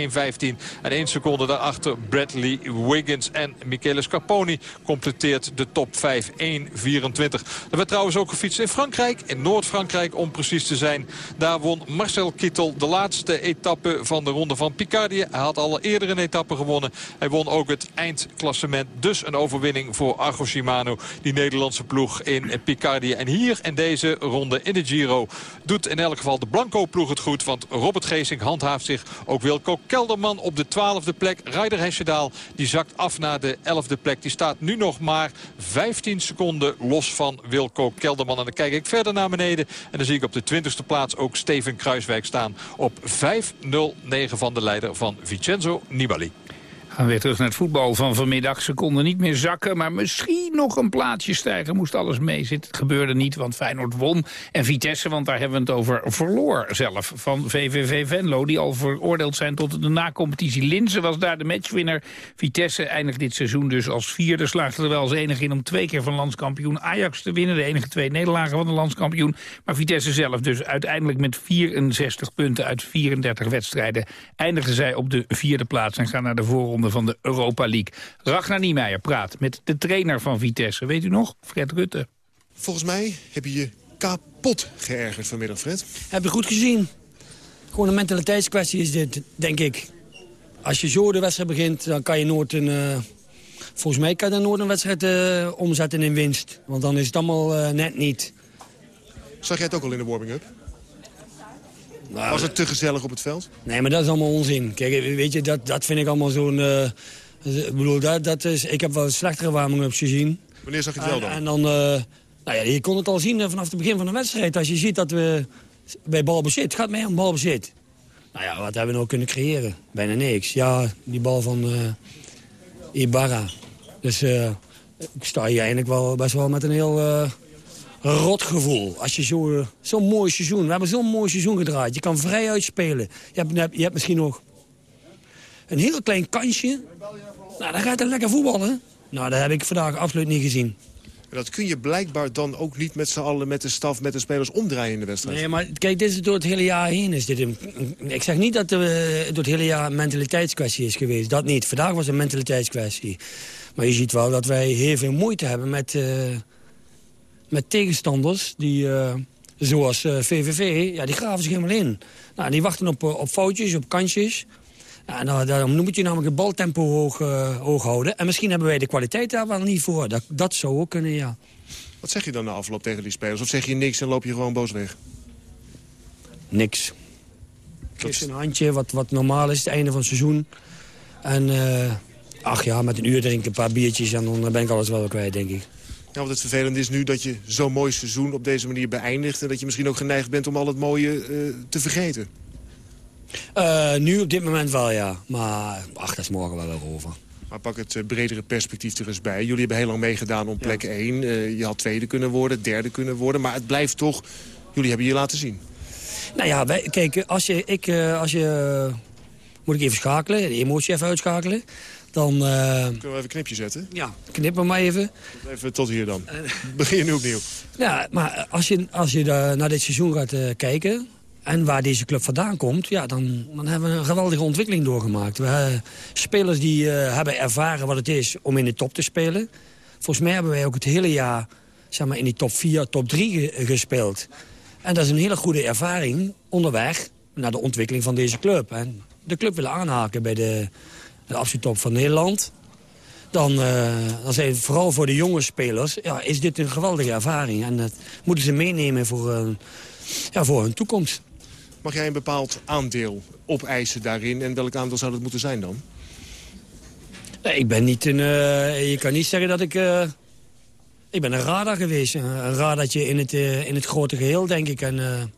Speaker 7: En 1 seconde daarachter Bradley Wiggins. En Michele Scarponi completeert de top 5. 1.24. Er trouwens ook gefietst in Frankrijk. In Noord-Frankrijk om precies te zijn. Daar won Marcel Kittel de laatste etappe van de ronde van Picardie. Hij had al eerder een etappe gewonnen. Hij won ook het eindklassement. Dus een overwinning voor Argo Shimano. Die Nederlandse ploeg in Picardie. En hier in deze ronde in de Giro doet in elk geval de Blanco-ploeg het goed. Want Robert Geesink handhaaft zich. Ook Wilco Kelderman op de twaalfde plek. Ryder Hesjedaal die zakt af naar de elfde plek. Die staat nu nog maar 15 seconden los van Wilco Kelderman. En dan kijk ik verder naar beneden. En dan zie ik op de 20ste plaats ook Steven Kruiswijk staan. Op 5-0-9 van de leider van Vincenzo Nibali.
Speaker 8: Gaan we weer terug naar het voetbal van vanmiddag. Ze konden niet meer zakken, maar misschien nog een plaatsje stijgen. Moest alles meezitten. Het gebeurde niet, want Feyenoord won. En Vitesse, want daar hebben we het over, verloor zelf. Van VVV Venlo, die al veroordeeld zijn tot de nacompetitie. Linzen was daar de matchwinner. Vitesse eindigt dit seizoen dus als vierde. Slaagde er wel als enige in om twee keer van landskampioen Ajax te winnen. De enige twee nederlagen van de landskampioen. Maar Vitesse zelf dus uiteindelijk met 64 punten uit 34 wedstrijden... eindigden zij op de vierde plaats en gaan naar de voorronde van de Europa League. Ragnar Niemeyer praat met de trainer van Vitesse. Weet u nog? Fred Rutte.
Speaker 15: Volgens mij heb je je kapot geërgerd vanmiddag, Fred.
Speaker 16: Heb je goed gezien. Gewoon een mentaliteitskwestie is dit, denk ik. Als je zo de wedstrijd begint, dan kan je nooit een... Uh, volgens mij kan je dan nooit een wedstrijd uh, omzetten in winst. Want dan is het allemaal uh, net niet.
Speaker 15: Zag jij het ook al in de warming-up? Nou, Was het te gezellig op het veld?
Speaker 16: Nee, maar dat is allemaal onzin. Kijk, weet je, dat, dat vind ik allemaal zo'n... Uh, ik bedoel, dat, dat is, ik heb wel slechtere warming-ups gezien.
Speaker 15: Wanneer zag je het wel dan?
Speaker 16: En, en dan, uh, nou ja, je kon het al zien vanaf het begin van de wedstrijd. Als je ziet dat we bij balbezit, het gaat mee om balbezit. Nou ja, wat hebben we nou kunnen creëren? Bijna niks. Ja, die bal van uh, Ibarra. Dus ik sta hier eigenlijk wel best wel met een heel rotgevoel. Als je zo'n eh, zo mooi seizoen... We hebben zo'n mooi seizoen gedraaid. Je kan vrij uitspelen. Je hebt, je hebt misschien nog een heel klein kansje. Nou, dan gaat het lekker voetballen. Nou, dat heb ik vandaag absoluut niet gezien.
Speaker 15: Dat kun je blijkbaar dan ook niet met z'n allen, met de staf, met de spelers omdraaien in de wedstrijd.
Speaker 16: Nee, maar kijk, dit is door het hele jaar heen. Is dit een, ik zeg niet dat het door het hele jaar een mentaliteitskwestie is geweest. Dat niet. Vandaag was een mentaliteitskwestie. Maar je ziet wel dat wij heel veel moeite hebben met... Uh, met tegenstanders die, uh, zoals uh, eh, VVV, ja, die graven zich helemaal in. Nou, die wachten op, op foutjes, op kansjes. Ja, nou, daarom moet je namelijk het baltempo hoog, uh, hoog houden. En misschien hebben wij de kwaliteit daar wel niet voor. Dat, dat zou ook kunnen, ja.
Speaker 15: Wat zeg je dan na afloop tegen die spelers? Of zeg je niks en loop je gewoon boos weg?
Speaker 16: Niks. Geef een handje, wat, wat normaal is, het einde van het seizoen. En ach ja, met een uur drinken, een paar biertjes... en dan ben ik alles wel kwijt, denk ik.
Speaker 15: Ja, want het vervelende is nu dat je zo'n mooi seizoen op deze manier beëindigt... en dat je misschien ook geneigd bent om al het mooie uh, te vergeten.
Speaker 16: Uh, nu op dit moment wel, ja. Maar ach, dat is morgen wel weer over.
Speaker 15: Maar pak het uh, bredere perspectief er eens bij. Jullie hebben heel lang meegedaan om plek ja. 1. je had tweede kunnen worden, derde kunnen worden. Maar het blijft toch... Jullie hebben je laten zien.
Speaker 16: Nou ja, wij, kijk, als je... Ik, als je moet ik even schakelen, de emotie even uitschakelen. Dan, uh...
Speaker 15: Kunnen we even een knipje zetten?
Speaker 16: Ja, knip maar even.
Speaker 15: Even tot hier dan. Begin je nu opnieuw.
Speaker 16: Ja, maar als je, als je naar dit seizoen gaat uh, kijken... en waar deze club vandaan komt... Ja, dan, dan hebben we een geweldige ontwikkeling doorgemaakt. We, spelers die hebben ervaren wat het is om in de top te spelen. Volgens mij hebben wij ook het hele jaar zeg maar, in die top 4, top 3 gespeeld. En dat is een hele goede ervaring onderweg naar de ontwikkeling van deze club. En de club willen aanhaken bij de, de absolute top van Nederland... Dan, uh, dan zijn vooral voor de jonge spelers ja, is dit een geweldige ervaring. En dat moeten ze meenemen voor, uh, ja, voor hun toekomst.
Speaker 15: Mag jij een bepaald aandeel opeisen daarin? En welk aandeel zou dat moeten zijn dan?
Speaker 16: Nee, ik ben niet een... Uh, je kan niet zeggen dat ik... ik ben een radar geweest. Een radartje in het, in het grote geheel, denk ik. En,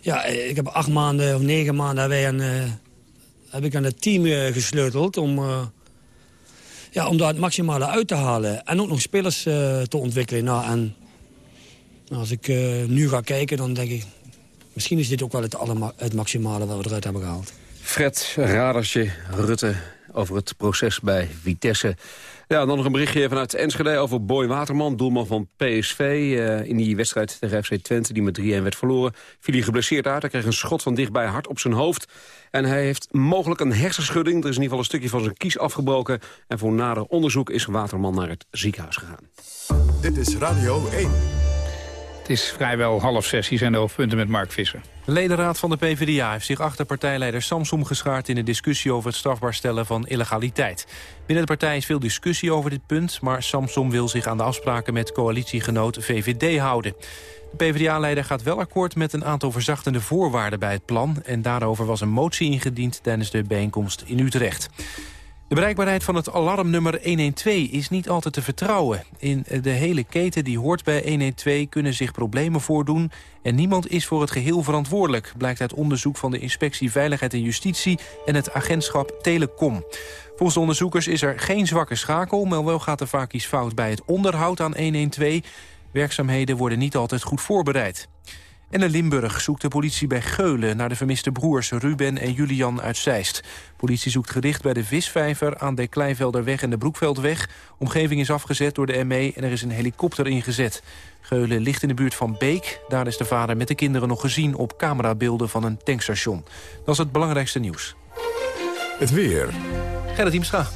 Speaker 16: ja, ik heb acht maanden of negen maanden wij een heb ik aan het team uh, gesleuteld om, uh, ja, om daar het maximale uit te halen. En ook nog spelers uh, te ontwikkelen. Nou, en Als ik nu ga kijken, dan denk ik... misschien is dit ook wel het, het maximale wat we eruit hebben gehaald.
Speaker 6: Fred Radertje Rutte over het proces bij Vitesse. Ja, dan nog een berichtje vanuit Enschede over Boy Waterman, doelman van PSV. In die wedstrijd tegen FC Twente, die met 3-1 werd verloren, viel hij geblesseerd uit. Hij kreeg een schot van dichtbij hard op zijn hoofd. En hij heeft mogelijk een hersenschudding. Er is in ieder geval een stukje van zijn kies afgebroken. En voor nader onderzoek is Waterman naar het ziekenhuis gegaan.
Speaker 1: Dit is Radio 1.
Speaker 8: Het is vrijwel half zes. Hier zijn de hoofdpunten met Mark Visser.
Speaker 2: De ledenraad van de PvdA heeft zich achter partijleider Samsom geschaard... in de discussie over het strafbaar stellen van illegaliteit. Binnen de partij is veel discussie over dit punt... maar Samsom wil zich aan de afspraken met coalitiegenoot VVD houden. De PvdA-leider gaat wel akkoord met een aantal verzachtende voorwaarden bij het plan... en daarover was een motie ingediend tijdens de bijeenkomst in Utrecht. De bereikbaarheid van het alarmnummer 112 is niet altijd te vertrouwen. In de hele keten die hoort bij 112 kunnen zich problemen voordoen... en niemand is voor het geheel verantwoordelijk... blijkt uit onderzoek van de Inspectie Veiligheid en Justitie... en het agentschap Telecom. Volgens de onderzoekers is er geen zwakke schakel... maar wel gaat er vaak iets fout bij het onderhoud aan 112. Werkzaamheden worden niet altijd goed voorbereid. En in Limburg zoekt de politie bij Geulen naar de vermiste broers Ruben en Julian uit Zeist. Politie zoekt gericht bij de Visvijver aan de Kleinvelderweg en de Broekveldweg. Omgeving is afgezet door de ME en er is een helikopter ingezet. Geulen ligt in de buurt van Beek. Daar is de vader met de kinderen nog gezien op camerabeelden van een tankstation. Dat is het belangrijkste nieuws.
Speaker 1: Het weer.
Speaker 2: Gerrit Hiemstra.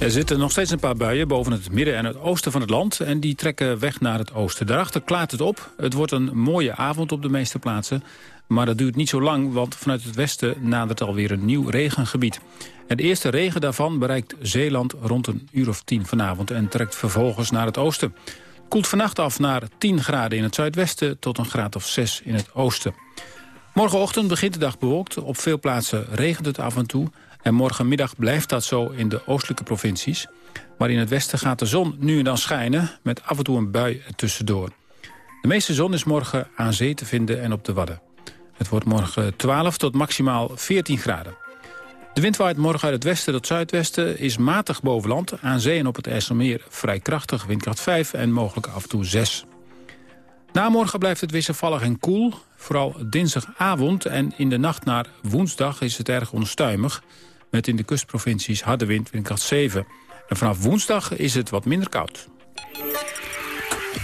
Speaker 17: Er zitten nog steeds een paar buien boven het midden en het oosten van het land... en die trekken weg naar het oosten. Daarachter klaart het op. Het wordt een mooie avond op de meeste plaatsen. Maar dat duurt niet zo lang, want vanuit het westen nadert alweer een nieuw regengebied. En de eerste regen daarvan bereikt Zeeland rond een uur of tien vanavond... en trekt vervolgens naar het oosten. Koelt vannacht af naar 10 graden in het zuidwesten tot een graad of 6 in het oosten. Morgenochtend begint de dag bewolkt. Op veel plaatsen regent het af en toe... En morgenmiddag blijft dat zo in de oostelijke provincies. Maar in het westen gaat de zon nu en dan schijnen... met af en toe een bui ertussendoor. De meeste zon is morgen aan zee te vinden en op de Wadden. Het wordt morgen 12 tot maximaal 14 graden. De wind waait morgen uit het westen tot zuidwesten, is matig boven land. Aan zee en op het IJsselmeer vrij krachtig, windkracht 5 en mogelijk af en toe 6. Na morgen blijft het wisselvallig en koel. Vooral dinsdagavond en in de nacht naar woensdag is het erg onstuimig met in de kustprovincies harde wind, windkracht 7. En vanaf woensdag is het wat minder koud.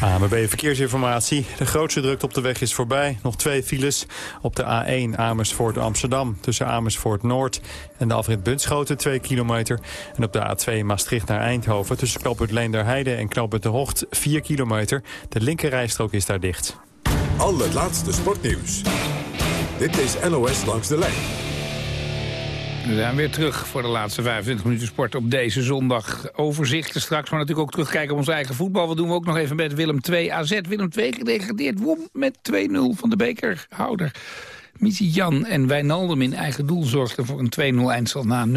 Speaker 3: AMB Verkeersinformatie. De grootste drukte op de weg is voorbij. Nog twee files op de A1 Amersfoort Amsterdam. Tussen Amersfoort Noord en de afrit Bunschoten 2 kilometer. En op de A2 Maastricht naar Eindhoven. Tussen knooppunt Leenderheide en knooppunt De Hocht 4 kilometer. De linkerrijstrook is daar dicht.
Speaker 1: Al het laatste sportnieuws. Dit is NOS langs de lijn.
Speaker 8: We zijn weer terug voor de laatste 25 minuten sport op deze zondag. Overzichten straks, maar natuurlijk ook terugkijken op ons eigen voetbal. Wat doen we ook nog even met Willem 2 AZ. Willem 2 gedegradeerd, won met 2-0 van de bekerhouder. Missy Jan en Wijnaldum in eigen doel zorgden voor een 2-0 eindstand na 0-0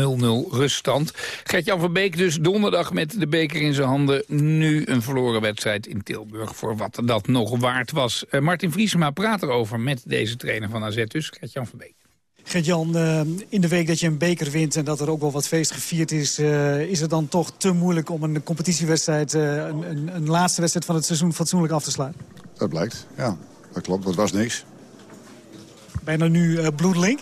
Speaker 8: ruststand. Gert-Jan van Beek dus donderdag met de beker in zijn handen. Nu een verloren wedstrijd in Tilburg voor wat dat nog waard was. Uh, Martin Vriesema praat erover met deze trainer van AZ dus. Gert-Jan van Beek.
Speaker 18: Gert-Jan, uh, in de week dat je een beker wint en dat er ook wel wat feest gevierd is... Uh, is het dan toch te moeilijk om een competitiewedstrijd, uh, een, een, een, laatste wedstrijd van het seizoen fatsoenlijk af te sluiten?
Speaker 19: Dat blijkt, ja. Dat klopt, dat was niks.
Speaker 18: Bijna nu bloedlink?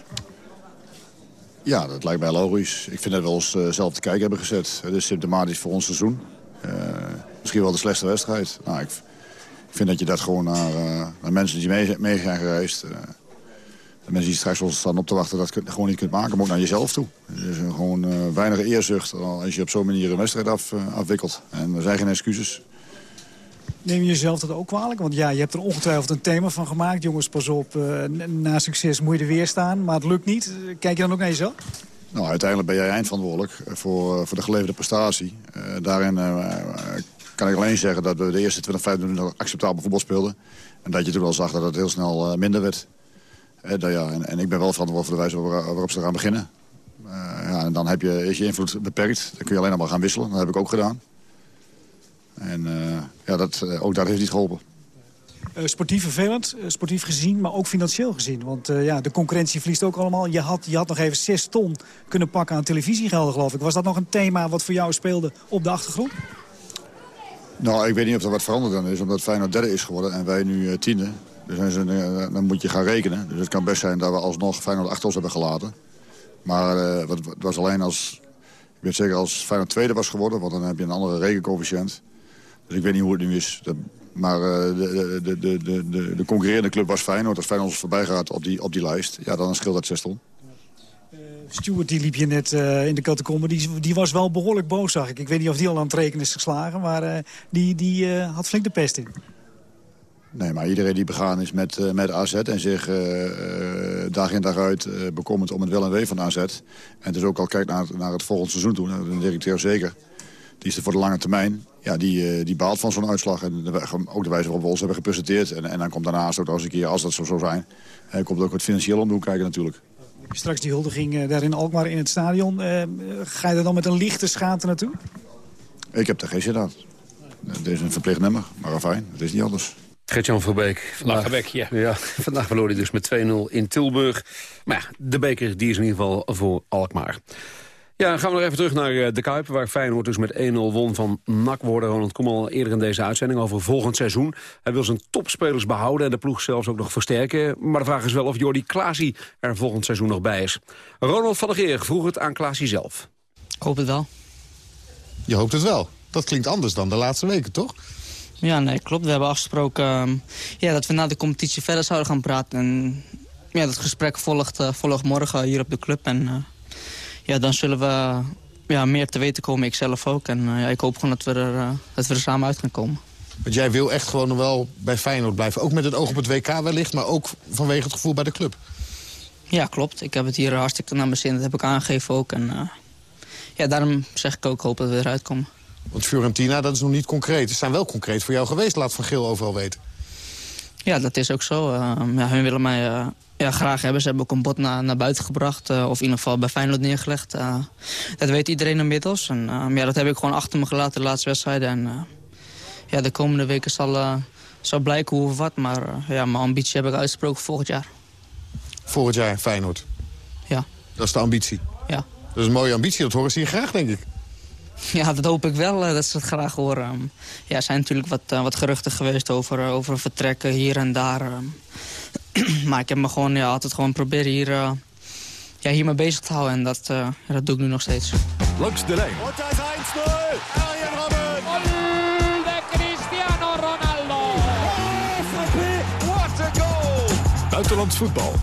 Speaker 19: Ja, dat lijkt mij logisch. Ik vind dat we ons zelf te kijken hebben gezet. Het is symptomatisch voor ons seizoen. misschien wel de slechtste wedstrijd. Nou, ik, ik, vind dat je dat gewoon naar, naar mensen die mee, mee zijn gereisd de mensen die straks wel staan op te wachten, dat je gewoon niet kunt maken. Maar ook naar jezelf toe. Er is gewoon uh, weinig eerzucht als je op zo'n manier een wedstrijd af, uh, afwikkelt. En er zijn geen excuses.
Speaker 18: Neem je jezelf dat ook kwalijk? Want ja, je hebt er ongetwijfeld een thema van gemaakt. Jongens, pas op, uh, na succes moet je er weer staan. Maar het lukt niet. Kijk je dan ook naar jezelf?
Speaker 19: Nou, uiteindelijk ben jij eindverantwoordelijk voor, voor de geleverde prestatie. daarin kan ik alleen zeggen dat we de eerste 20, 25 minuten acceptabel voetbal speelden. En dat je toen al zag dat het heel snel minder werd. Eh, ja, en, en, ik ben wel verantwoordelijk voor de wijze waarop, ze gaan beginnen. Uh, ja, en dan heb je, is je invloed beperkt. Dan kun je alleen nog maar gaan wisselen. Dat heb ik ook gedaan. En uh, ja, dat, ook dat heeft niet geholpen.
Speaker 18: Uh, sportief vervelend, sportief gezien, maar ook financieel gezien. Want ja, de concurrentie verliest ook allemaal. Je had, je had nog even 6 ton kunnen pakken aan televisiegelden, geloof ik. Was dat nog een thema wat voor jou speelde op de achtergrond?
Speaker 19: Nou, ik weet niet of er wat veranderd dan is, omdat Feyenoord derde is geworden en wij nu tiende. Dus uh, dan, moet je gaan rekenen. Dus het kan best zijn dat we alsnog Feyenoord achter ons hebben gelaten. Maar uh, wat, het was alleen als, ik weet zeker als Feyenoord tweede was geworden, want dan heb je een andere rekencoëfficiënt. Dus ik weet niet hoe het nu is. Dat, maar de, de, de, de, de, de concurrerende club was Feyenoord. Als Feyenoord voorbij gaat op die, op die lijst, ja, dan scheelt dat zes ton.
Speaker 18: Stuart die liep je net in de catacombe. Die, die was wel behoorlijk boos, zag ik. Ik weet niet of die al aan het rekenen is geslagen. Maar die, die had flink de pest in.
Speaker 19: Nee, maar iedereen die begaan is met, met AZ... en zich dag in dag uit bekommert om het wel en wee van AZ... en dus ook al kijkt naar, naar het volgende seizoen toe... de directeur zeker, die is er voor de lange termijn... ja, die, die baalt van zo'n uitslag. En de, ook de wijze waarop we ons hebben gepresenteerd. En, en dan komt daarnaast ook als een keer, als dat zo zou zijn... komt ook het financieel om doen kijken natuurlijk.
Speaker 18: Straks die huldiging uh, daar in Alkmaar in het stadion. Uh, ga je er dan met een lichte schaamte naartoe?
Speaker 19: Ik heb er geen zin aan. Het is een verplicht nummer, maar fijn, het is niet anders.
Speaker 6: Gert-Jan Verbeek.
Speaker 8: Vandaag, ja.
Speaker 6: ja. Vandaag verloor hij dus met 2-0 in Tilburg. Maar ja, de beker die is in ieder geval voor Alkmaar. Ja, dan gaan we nog even terug naar de Kuip... waar Feyenoord dus met 1-0 won van NAC. Worden Ronald Koeman eerder in deze uitzending over volgend seizoen. Hij wil zijn topspelers behouden en de ploeg zelfs ook nog versterken. Maar de vraag is wel of Jordi Klaasie er volgend seizoen nog bij is. Ronald van der Geer vroeg het aan Klaasie zelf.
Speaker 20: Ik hoop het wel.
Speaker 9: Je hoopt het wel. Dat klinkt anders dan de laatste weken, toch?
Speaker 20: Ja, nee, klopt. We hebben afgesproken um, ja, dat we na de competitie verder zouden gaan praten. En ja, dat gesprek volgt, uh, volgt morgen hier op de club. En uh, ja, dan zullen we ja, meer te weten komen, ik zelf ook. En uh, ja, ik hoop gewoon dat we, er, dat we er samen uit gaan komen.
Speaker 9: Want jij wil echt gewoon nog wel bij Feyenoord blijven. Ook met het oog op het WK wellicht, maar ook vanwege het gevoel bij de club.
Speaker 20: Ja, klopt. Ik heb het hier hartstikke naar mijn zin. Dat heb ik aangegeven ook. En uh, ja, daarom zeg ik ook, hoop dat we eruit komen.
Speaker 9: Want Fiorentina, dat is nog niet concreet. Ze zijn wel concreet voor jou geweest, laat Van Geel overal weten.
Speaker 20: Ja, dat is ook zo. Uh, ja, hun willen mij uh, ja, graag hebben. Ze hebben ook een bod naar, naar buiten gebracht. Uh, of in ieder geval bij Feyenoord neergelegd. dat weet iedereen inmiddels. En ja, dat heb ik gewoon achter me gelaten de laatste wedstrijden. En ja, de komende weken zal, zal blijken hoe of wat. Maar ja, mijn ambitie heb ik uitgesproken volgend jaar.
Speaker 9: Volgend jaar Feyenoord?
Speaker 20: Ja.
Speaker 9: Dat is de ambitie?
Speaker 20: Ja.
Speaker 9: Dat is een mooie ambitie, dat horen ze hier graag, denk ik.
Speaker 20: Ja, dat hoop ik wel, dat ze het graag horen. Ja, er zijn natuurlijk wat, uh, wat geruchten geweest over, uh, over vertrekken hier en daar. Uh. maar ik heb me gewoon ja, altijd gewoon proberen hier, ja, hiermee bezig te houden. En dat, ja, dat doe ik nu nog steeds.
Speaker 1: Langs de lijn.
Speaker 5: Und da ist 1-0. Arjen Robben.
Speaker 21: de Cristiano Ronaldo.
Speaker 5: Oh, frappé. What a goal.
Speaker 1: Buitenlands voetbal.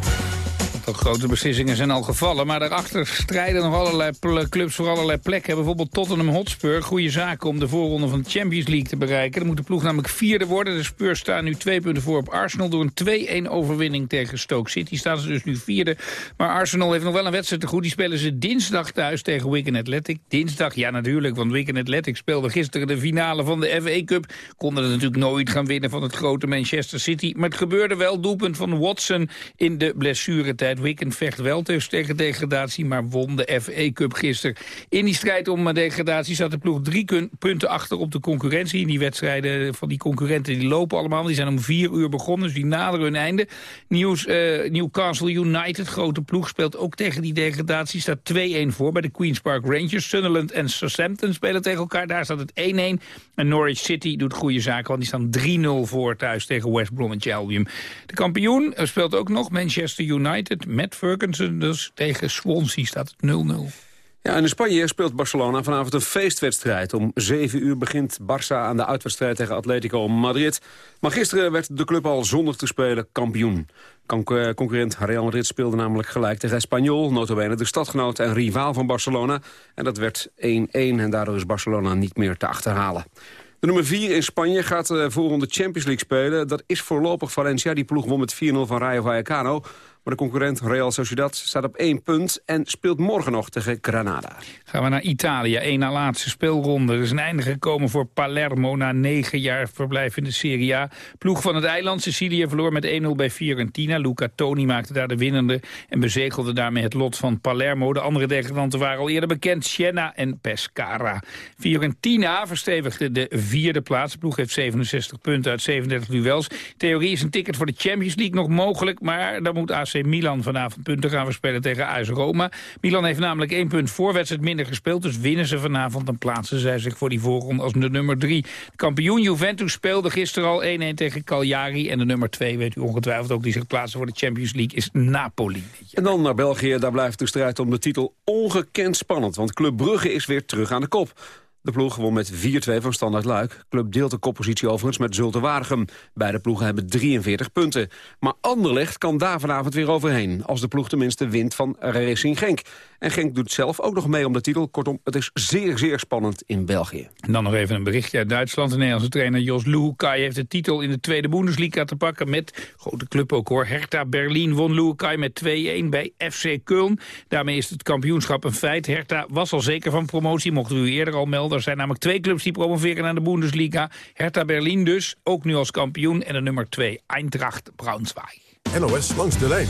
Speaker 8: Grote beslissingen zijn al gevallen, maar daarachter strijden nog allerlei clubs voor allerlei plekken. Bijvoorbeeld Tottenham Hotspur. Goede zaken om de voorronde van de Champions League te bereiken. Dan moet de ploeg namelijk vierde worden. De Spurs staan nu twee punten voor op Arsenal. Door een 2-1 overwinning tegen Stoke City staan ze dus nu vierde. Maar Arsenal heeft nog wel een wedstrijd te goed. Die spelen ze dinsdag thuis tegen Wigan Athletic. Dinsdag, ja natuurlijk, want Wigan Athletic speelde gisteren de finale van de FA Cup. Konden het natuurlijk nooit gaan winnen van het grote Manchester City. Maar het gebeurde wel. Doelpunt van Watson in de blessuretijd. Wigan vecht wel dus tegen degradatie, maar won de FA Cup gisteren. In die strijd om degradatie zat de ploeg drie punten achter op de concurrentie. In die wedstrijden van die concurrenten die lopen allemaal. Die zijn om vier uur begonnen, dus die naderen hun einde. Nieuws, uh, Newcastle United, grote ploeg, speelt ook tegen die degradatie. Staat 2-1 voor bij de Queen's Park Rangers. Sunderland en Southampton spelen tegen elkaar. Daar staat het 1-1. En Norwich City doet goede zaken, want die staan 3-0 voor thuis tegen West Bromwich Albion. De kampioen speelt ook nog Manchester United met Ferguson. Dus tegen Swansea staat het 0-0.
Speaker 6: Ja, en in Spanje speelt Barcelona vanavond een feestwedstrijd. Om 7 uur begint Barça aan de uitwedstrijd tegen Atletico Madrid. Maar gisteren werd de club al zonder te spelen kampioen. Concurrent Real Madrid speelde namelijk gelijk tegen Espanyol. Notabene de stadgenoot en rivaal van Barcelona. En dat werd 1-1 en daardoor is Barcelona niet meer te achterhalen. De nummer 4 in Spanje gaat de voorronde Champions League spelen. Dat is voorlopig Valencia. Die ploeg won met 4-0 van Rayo Vallecano. Maar de concurrent Real Sociedad staat op één punt en speelt morgen nog tegen Granada.
Speaker 8: Gaan we naar Italië. Eén na laatste speelronde. Er is een einde gekomen voor Palermo na negen jaar verblijf in de Serie A. Ploeg van het eiland Sicilië verloor met 1-0 bij Fiorentina. Luca Toni maakte daar de winnende en bezegelde daarmee het lot van Palermo. De andere degradanten waren al eerder bekend. Siena en Pescara. Fiorentina verstevigde de vierde plaats. Ploeg heeft 67 punten uit 37 duels. Theorie is een ticket voor de Champions League nog mogelijk, maar daar moet AC AC Milan vanavond punten gaan verspelen tegen AS Roma. Milan heeft namelijk één punt voorwedstrijd minder gespeeld. Dus winnen ze vanavond dan plaatsen zij zich voor die voorronde als de nummer drie. De kampioen Juventus speelde gisteren al 1-1 tegen Cagliari. En de nummer twee, weet u ongetwijfeld ook, die zich plaatsen voor de Champions League is Napoli.
Speaker 6: En dan naar België, daar blijft de strijd om de titel ongekend spannend. Want Club Brugge is weer terug aan de kop. De ploeg won met 4-2 van Standard Luik. Club deelt de koppositie overigens met Zulte Waregem. Beide ploegen hebben 43 punten. Maar Anderlecht kan daar vanavond weer overheen... als de ploeg tenminste wint van Racing Genk. En Genk doet zelf ook nog mee om de titel. Kortom, het is zeer, zeer spannend in België.
Speaker 8: En dan nog even een berichtje uit Duitsland. De Nederlandse trainer Jos Luhukai heeft de titel in de tweede Bundesliga te pakken... met, grote club ook hoor, Hertha Berlin won Luhukai met 2-1 bij FC Köln. Daarmee is het kampioenschap een feit. Hertha was al zeker van promotie, mochten we u eerder al melden. Er zijn namelijk twee clubs die promoveren naar de Bundesliga. Hertha Berlin dus, ook nu als kampioen. En de nummer 2, Eintracht Braunschweig.
Speaker 1: NOS langs de lijn.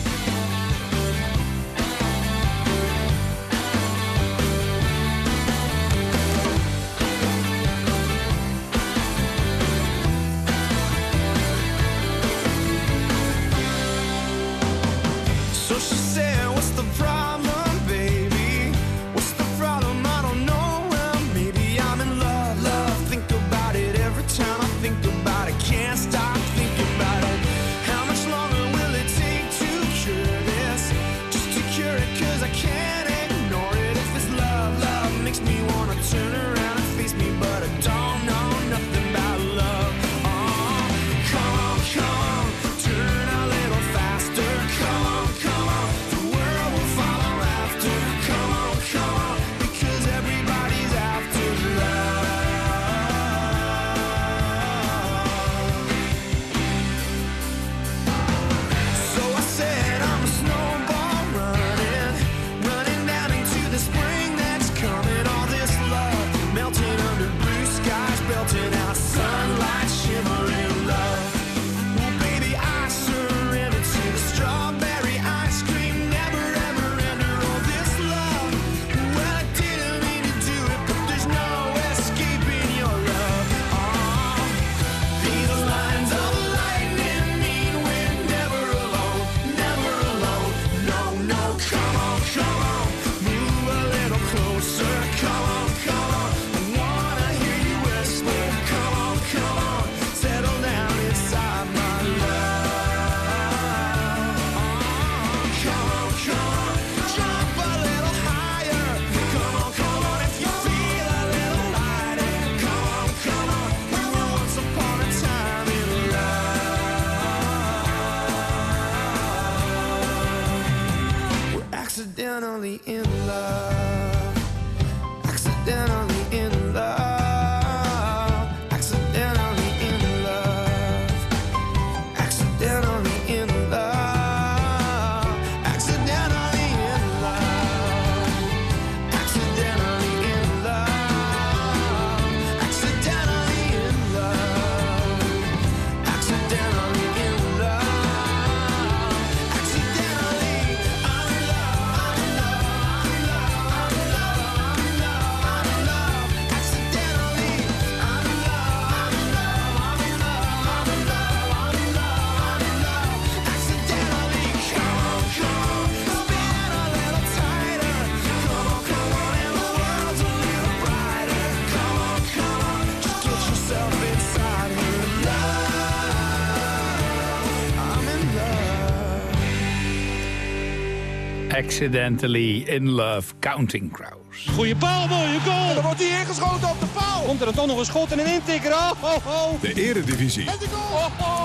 Speaker 22: Accidentally in Love,
Speaker 8: Counting Crows.
Speaker 21: Goeie paal, mooie goal. En dan wordt hij ingeschoten op de paal. Komt er dan toch nog een schot en een intikker. Oh, ho, ho.
Speaker 1: De eredivisie.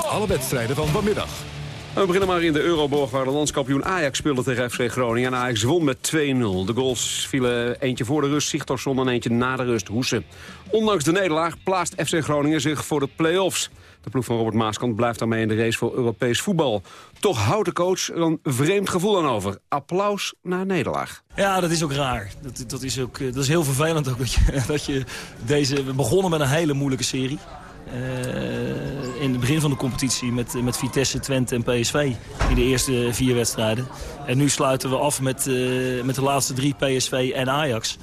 Speaker 1: Alle wedstrijden van vanmiddag.
Speaker 6: We beginnen maar in de Euroborg waar de landskampioen Ajax speelde tegen FC Groningen. En Ajax won met 2-0. De goals vielen eentje voor de rust, Sigtorsson en eentje na de rust, Hoesen. Ondanks de nederlaag plaatst FC Groningen zich voor de play-offs. De ploeg van Robert Maaskant blijft daarmee in de race voor Europees voetbal. Toch houdt de coach er een vreemd gevoel aan over. Applaus na nederlaag.
Speaker 23: Ja, dat is ook raar. Dat, dat, is, ook, eh, dat is heel vervelend ook. Dat je, dat je deze, we begonnen met een hele moeilijke serie. Eh, in het begin van de competitie met, met Vitesse, Twente en PSV in de eerste vier wedstrijden. En nu sluiten we af met, eh, met de laatste drie PSV en Ajax.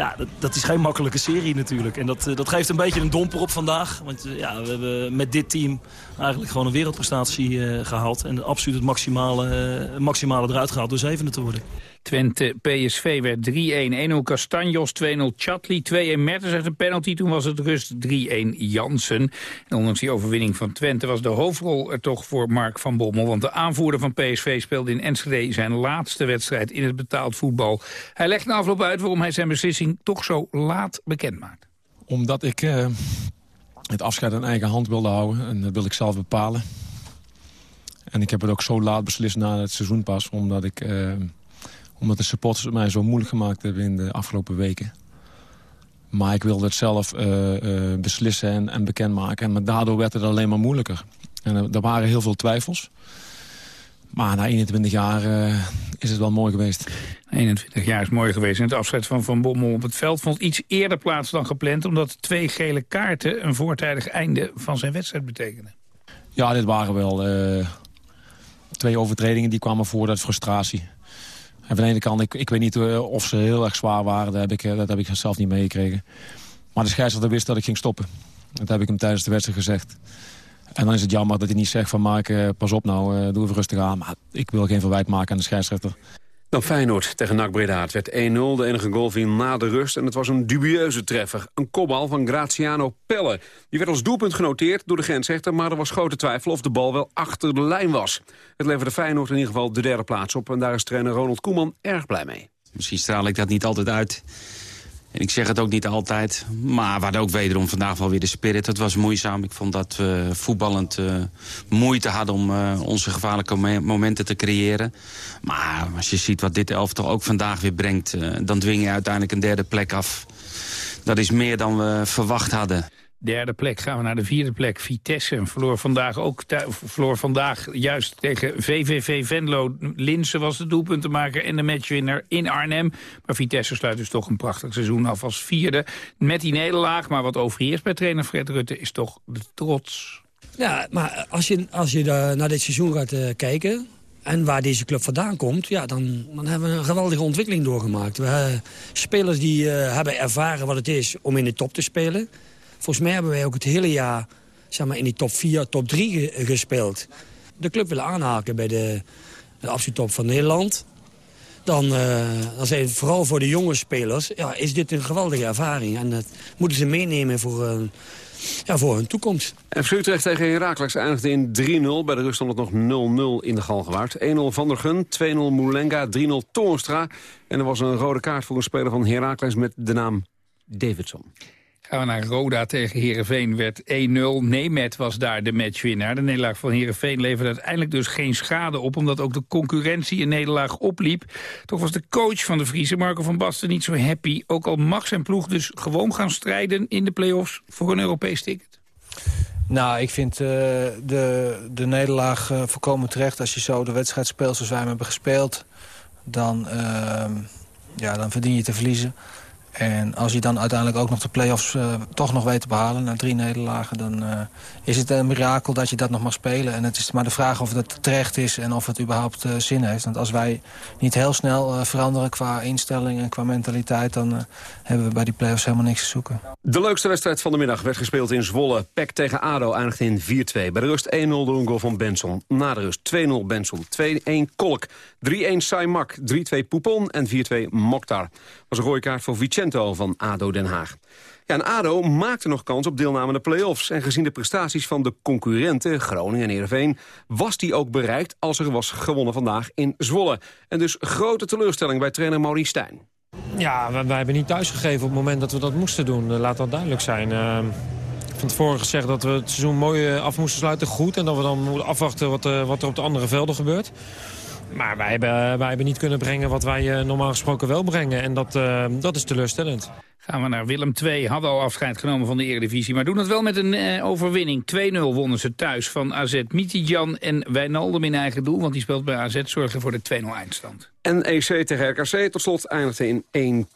Speaker 23: Ja, dat, dat, is geen makkelijke serie natuurlijk. En dat, dat geeft een beetje een domper op vandaag. Want ja, we hebben met dit team eigenlijk gewoon een wereldprestatie uh, gehaald. En absoluut het maximale, maximale eruit gehaald door zevende te worden.
Speaker 8: Twente PSV werd 3-1. 1-0 Castanjos, 2-0 Chatli, 2-1 Mertens uit een penalty. Toen was het rust 3-1 Jansen. En ondanks die overwinning van Twente was de hoofdrol er toch voor Mark van Bommel. Want de aanvoerder van PSV speelde in Enschede zijn laatste wedstrijd in het betaald voetbal. Hij legt na afloop uit waarom hij zijn beslissing toch zo laat bekend maakt.
Speaker 24: Omdat ik uh, het afscheid in eigen hand wilde houden en dat wil ik zelf bepalen. En ik heb het ook zo laat beslist na het seizoen pas, omdat ik... Uh, omdat de supporters het mij zo moeilijk gemaakt hebben in de afgelopen weken. Maar ik wilde het zelf uh, uh, beslissen en, en bekendmaken. En daardoor werd het alleen maar moeilijker. En er, er waren heel veel twijfels. Maar na 21 jaar uh, is het wel mooi geweest.
Speaker 8: 21 jaar is mooi geweest. En het afscheid van Van Bommel op het veld vond iets eerder plaats dan gepland... omdat twee gele kaarten een voortijdig einde van zijn wedstrijd betekenen.
Speaker 24: Ja, dit waren wel twee overtredingen die kwamen voort uit frustratie. En van de ene kant, ik, ik weet niet uh, of ze heel erg zwaar waren. Dat heb ik, dat heb ik zelf niet meegekregen. Maar de scheidsrechter wist dat ik ging stoppen. Dat heb ik hem tijdens de wedstrijd gezegd. En dan is het jammer dat hij niet zegt van Mark, uh, pas op nou, doe even rustig aan. Maar ik wil geen verwijt maken aan de scheidsrechter.
Speaker 6: Dan Feyenoord tegen NAC Breda. Het werd 1-0, de enige goal viel na de rust. En het was een dubieuze treffer. Een kopbal van Graziano Pelle. Die werd als doelpunt genoteerd door de grensrechter... maar er was grote twijfel of de bal wel achter de lijn was. Het leverde Feyenoord in ieder geval de derde plaats op. En daar is trainer Ronald Koeman erg blij mee.
Speaker 25: Misschien straal ik dat niet altijd uit. En ik zeg het ook niet altijd. Maar hadden ook wederom vandaag wel weer de spirit. Het was moeizaam. Ik vond dat we voetballend uh, moeite hadden om uh, onze gevaarlijke momenten te creëren. Maar als je ziet wat dit elftal ook vandaag weer brengt... Uh, dan dwing je uiteindelijk een derde plek af. Dat is meer dan we verwacht hadden.
Speaker 8: Derde plek gaan we naar de vierde plek. Vitesse verloor vandaag ook verloor vandaag juist tegen VVV Venlo. Linsen was de doelpuntenmaker en de matchwinner in Arnhem. Maar Vitesse sluit dus toch een prachtig seizoen af als vierde. Met die nederlaag, maar wat overheerst bij trainer Fred Rutte is toch de trots.
Speaker 16: Ja, maar als je, als je naar dit seizoen gaat uh, kijken... En waar deze club vandaan komt, ja, dan, dan hebben we een geweldige ontwikkeling doorgemaakt. We, uh, spelers die uh, hebben ervaren wat het is om in de top te spelen. Volgens mij hebben wij ook het hele jaar zeg maar, in die top 4, top 3 gespeeld. De club willen aanhaken bij de, de absolute van Nederland. Dan, uh, dan zijn vooral voor de jonge spelers ja, is dit een geweldige ervaring. En dat moeten ze meenemen voor, uh, ja, voor hun toekomst.
Speaker 6: En Utrecht tegen Herakles eindigde in 3-0. Bij de rust stond het nog 0-0 in de Galgenwaard. 1-0 Van der Gun, 2-0 Moulenga, 3-0 Toornstra. En er was een rode kaart voor een speler van Herakles met de naam Davidson.
Speaker 8: Gaan Roda tegen Heerenveen werd 1-0. Nemet was daar de matchwinnaar. De nederlaag van Heerenveen leverde uiteindelijk dus geen schade op... omdat ook de concurrentie een nederlaag opliep. Toch was de coach van de Friese, Marco van Basten, niet zo happy. Ook al mag zijn ploeg dus gewoon gaan strijden in de play-offs voor een Europees ticket.
Speaker 26: Nou, ik vind uh, de, de nederlaag uh, volkomen terecht. Als je zo de wedstrijd speelt zoals wij hem hebben gespeeld... dan, uh, ja, dan verdien je te verliezen. En als je dan uiteindelijk ook nog de play-offs uh, toch nog weet te behalen... na drie nederlagen, dan uh, is het een mirakel dat je dat nog mag spelen. En het is maar de vraag of dat terecht is en of het überhaupt uh, zin heeft. Want als wij niet heel snel veranderen qua instelling en qua mentaliteit... dan hebben we bij die play-offs helemaal niks te zoeken.
Speaker 6: De leukste wedstrijd van de middag werd gespeeld in Zwolle. PEC tegen ADO eindigde in 4-2. Bij de rust 1-0 door een goal van Benson. Na de rust 2-0 Benson, 2-1 Kolk, 3-1 Saimak, 3-2 Poupon en 4-2 Mokhtar. was een rode kaart voor Van ADO Den Haag. Ja, en ADO maakte nog kans op deelname aan de play-offs. En gezien de prestaties van de concurrenten, Groningen en Heerenveen... was die ook bereikt als er was gewonnen vandaag in Zwolle. En dus grote teleurstelling bij trainer Maurice Stijn.
Speaker 27: Ja, wij, hebben niet thuisgegeven op het moment dat we dat moesten doen. Laat dat duidelijk zijn. Uh, van tevoren gezegd dat we het seizoen mooi af moesten sluiten, goed. En dat we dan moeten afwachten wat, uh, wat er op de andere velden gebeurt. Maar wij hebben, wij hebben niet kunnen brengen wat wij uh, normaal gesproken wel brengen. En dat, uh, dat is teleurstellend.
Speaker 8: Gaan we naar Willem II. Hadden al afscheid genomen van de Eredivisie. Maar doen het wel met een uh, overwinning. 2-0 wonnen ze thuis van AZ Mitijan en Wijnaldum in eigen doel. Want die speelt bij AZ zorgen voor de 2-0 eindstand.
Speaker 6: En EC tegen RKC tot slot eindigde in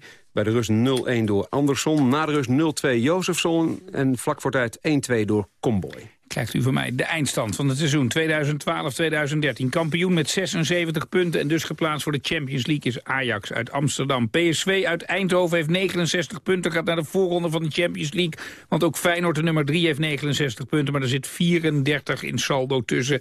Speaker 6: 1-2. Bij de rust 0-1 door Andersson. Na de rust 0-2 Jozefson. En vlak voor tijd 1-2 door Comboy.
Speaker 8: Krijgt u van mij de eindstand van het seizoen 2012-2013. Kampioen met 76 punten en dus geplaatst voor de Champions League is Ajax uit Amsterdam. PSV uit Eindhoven heeft 69 punten, gaat naar de voorronde van de Champions League. Want ook Feyenoord, de nummer 3, heeft 69 punten, maar er zit 34 in saldo tussen.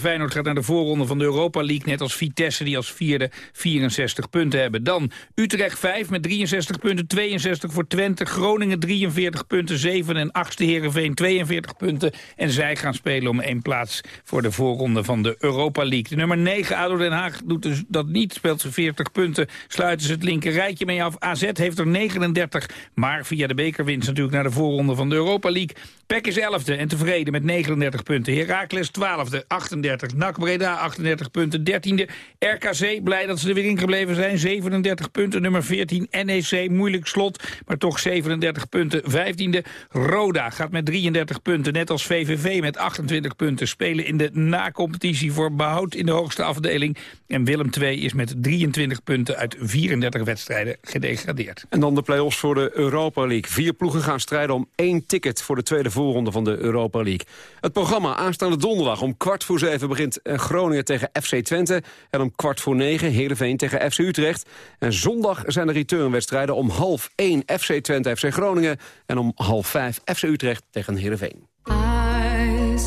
Speaker 8: Feyenoord gaat naar de voorronde van de Europa League, net als Vitesse die als vierde 64 punten hebben. Dan Utrecht 5 met 63 punten, 62 voor Twente, Groningen 43 punten, 7 en 8e Heerenveen 42 punten. En zij gaan spelen om één plaats voor de voorronde van de Europa League. De nummer 9, ADO Den Haag, doet dus dat niet. Speelt ze 40 punten, sluiten ze het linker rijtje mee af. AZ heeft er 39, maar via de bekerwinst natuurlijk naar de voorronde van de Europa League. PEC is 11e en tevreden met 39 punten. Heracles 12e, 38. NAC Breda 38 punten, 13e. RKC, blij dat ze er weer in gebleven zijn, 37 punten. Nummer 14, NEC, moeilijk slot, maar toch 37 punten, 15e. Roda gaat met 33 punten, net als VVV met 28 punten. Spelen in de na-competitie voor behoud in de hoogste afdeling. En Willem II is met 23 punten uit 34 wedstrijden gedegradeerd.
Speaker 6: En dan de play-offs voor de Europa League. Vier ploegen gaan strijden om één ticket voor de tweede voorronde van de Europa League. Het programma aanstaande donderdag om kwart voor zeven begint eh, Groningen tegen FC Twente. En om kwart voor negen Heerenveen tegen FC Utrecht. En zondag zijn de returnwedstrijden om half één FC Twente FC Groningen. En om half vijf FC Utrecht tegen Heerenveen.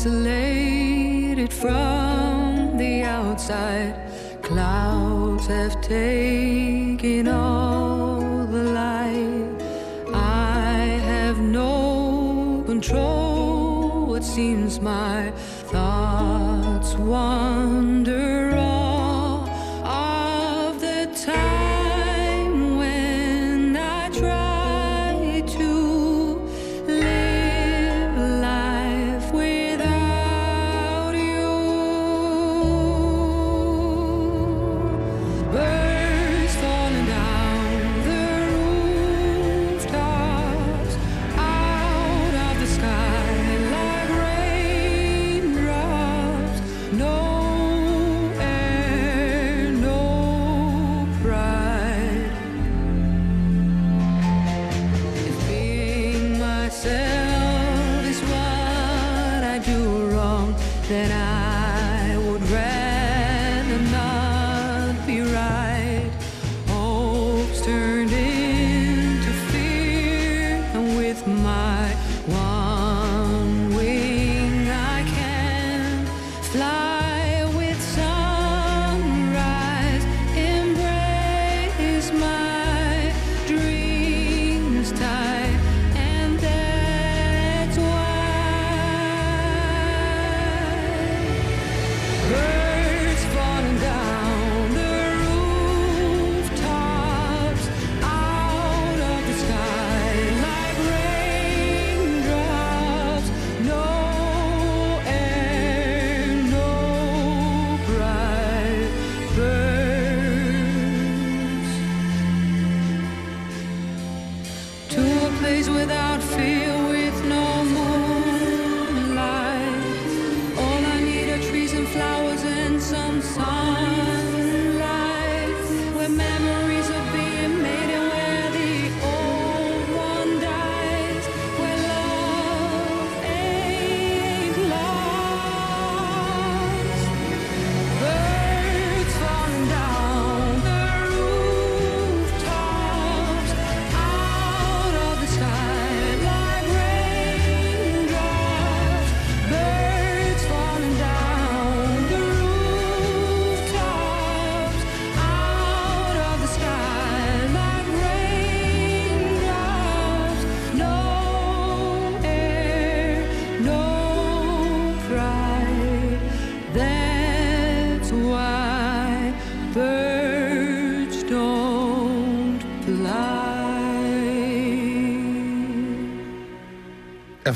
Speaker 22: Isolated from the outside, clouds have taken all the light. I have no control. It seems my thoughts wander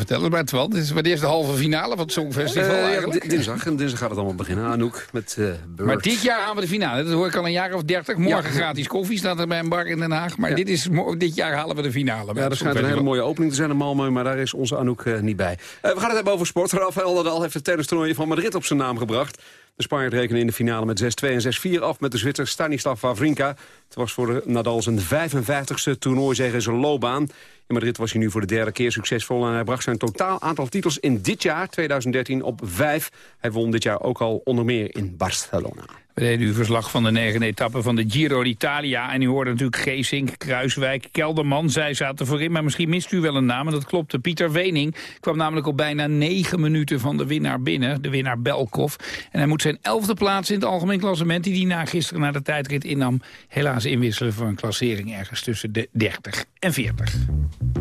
Speaker 8: vertel het maar, Twan. Is is de halve finale van het Songfestival
Speaker 6: Eh, ja,
Speaker 8: eigenlijk?
Speaker 6: di- dinsdag. En dinsdag gaat het allemaal beginnen. Anouk met eh.
Speaker 8: Maar dit jaar halen we de finale. Dat hoor ik al een jaar of dertig. Morgen
Speaker 6: Ja.
Speaker 8: gratis koffie staat er bij een bar in Den Haag. Maar dit, is, dit jaar halen we de finale.
Speaker 6: Ja, er schijnt een hele mooie opening te zijn in Malmö, maar daar is onze Anouk eh, niet bij. Eh, we gaan het hebben over sport. Rafael Nadal heeft het tennistoernooi van Madrid op zijn naam gebracht. De Spanjaard rekenen in de finale met 6-2 en 6-4 af met de Zwitser Stanislav Wawrinka. Het was voor Nadal zijn 55ste toernooizege in zijn loopbaan. In Madrid was hij nu voor de derde keer succesvol... en hij bracht zijn totaal aantal titels in dit jaar, 2013, op vijf. Hij won dit jaar ook al onder meer in Barcelona.
Speaker 8: We deden u verslag van de negen etappe van de Giro d'Italia. En u hoorde natuurlijk Geesink, Kruiswijk, Kelderman. Zij zaten voorin, maar misschien mist u wel een naam. En dat klopte. Pieter Wening kwam namelijk op bijna negen minuten van de winnaar binnen. De winnaar Belkov. En hij moet zijn elfde plaats in het algemeen klassement... die hij na gisteren na de tijdrit innam... helaas inwisselen voor een klassering ergens tussen de 30 en 40.
Speaker 28: Thank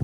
Speaker 28: you.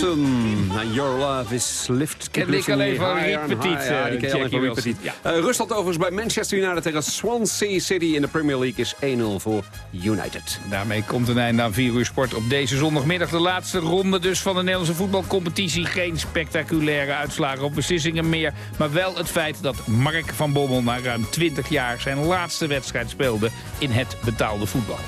Speaker 6: Wilson, nou, Your Love is Lift.
Speaker 8: Ken ik alleen van
Speaker 6: higher
Speaker 8: Rick
Speaker 6: and
Speaker 8: Petit,
Speaker 6: higher. Ja,
Speaker 8: eh,
Speaker 6: die. Eh, overigens bij Manchester United tegen Swansea City in de Premier League is 1-0 voor United.
Speaker 8: Daarmee komt een einde aan 4 uur sport op deze zondagmiddag. De laatste ronde dus van de Nederlandse voetbalcompetitie. Geen spectaculaire uitslagen of beslissingen meer. Maar wel het feit dat Mark van Bommel na ruim 20 jaar... zijn laatste wedstrijd speelde in het betaalde voetbal.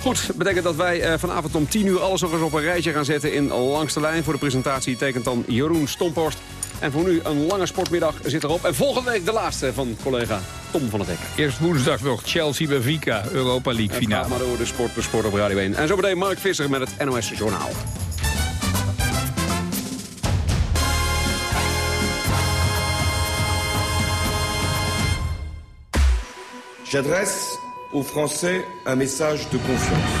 Speaker 6: Goed, betekent dat wij eh, vanavond om 10 uur alles nog eens op een rijtje gaan zetten in Langste Lijn. Voor de presentatie tekent dan Jeroen Stomphorst. En voor nu een lange sportmiddag zit erop. En volgende week de laatste van collega Tom van het Hek.
Speaker 8: Eerst woensdag nog Chelsea-Benfica, Europa League
Speaker 6: Het
Speaker 8: finale.
Speaker 6: gaat maar door de sport, de sport op Radio 1. En zo meteen Mark Visser met het NOS Journaal.
Speaker 29: J'adresse aux Français un message de confiance.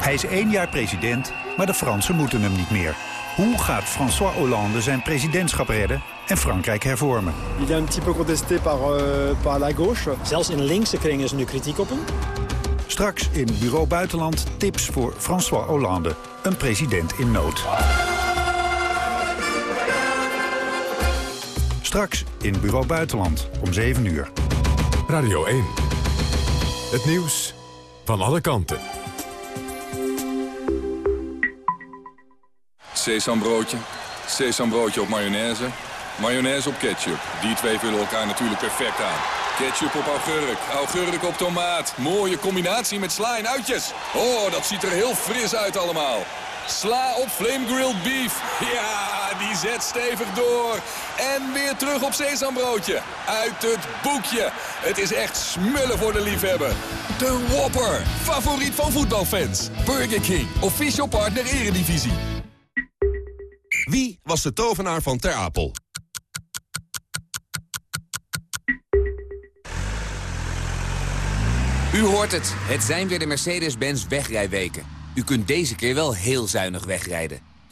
Speaker 30: Hij is één jaar president, maar de Fransen moeten hem niet meer. Hoe gaat François Hollande zijn presidentschap redden en Frankrijk hervormen?
Speaker 31: Il est un petit peu contesté par, euh, par la gauche. Zelfs in linkse kringen is nu kritiek op hem.
Speaker 30: Straks in Bureau Buitenland tips voor François Hollande, een president in nood. Straks in Bureau Buitenland om 7 uur.
Speaker 5: Radio 1. Het nieuws van alle kanten.
Speaker 32: Sesambroodje, sesambroodje op mayonaise, mayonaise op ketchup. Die twee vullen elkaar natuurlijk perfect aan. Ketchup op augurk, augurk op tomaat. Mooie combinatie met sla en uitjes. Oh, dat ziet er heel fris uit allemaal. Sla op Flame Grilled Beef. Ja, die zet stevig door. En weer terug op sesambroodje. Uit het boekje. Het is echt smullen voor de liefhebber. De Whopper. Favoriet van voetbalfans. Burger King. Official partner Eredivisie.
Speaker 33: Wie was de tovenaar van Ter Apel?
Speaker 34: U hoort het. Het zijn weer de Mercedes-Benz wegrijweken. U kunt deze keer wel heel zuinig wegrijden.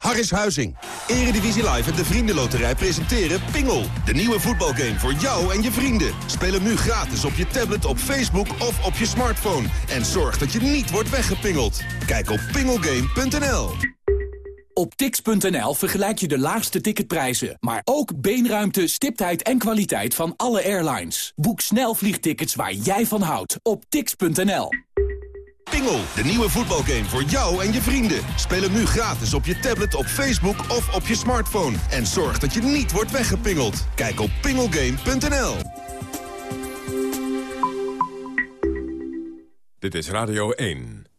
Speaker 33: Harris Huizing. Eredivisie Live en de Vriendenloterij presenteren Pingel. De nieuwe voetbalgame voor jou en je vrienden. Speel hem nu gratis op je tablet, op Facebook of op je smartphone. En zorg dat je niet wordt weggepingeld. Kijk op pingelgame.nl.
Speaker 35: Op tix.nl vergelijk je de laagste ticketprijzen, maar ook beenruimte, stiptheid en kwaliteit van alle airlines. Boek snel vliegtickets waar jij van houdt op tix.nl.
Speaker 33: Pingel, de nieuwe voetbalgame voor jou en je vrienden. Speel hem nu gratis op je tablet, op Facebook of op je smartphone. En zorg dat je niet wordt weggepingeld. Kijk op pingelgame.nl.
Speaker 5: Dit is Radio 1.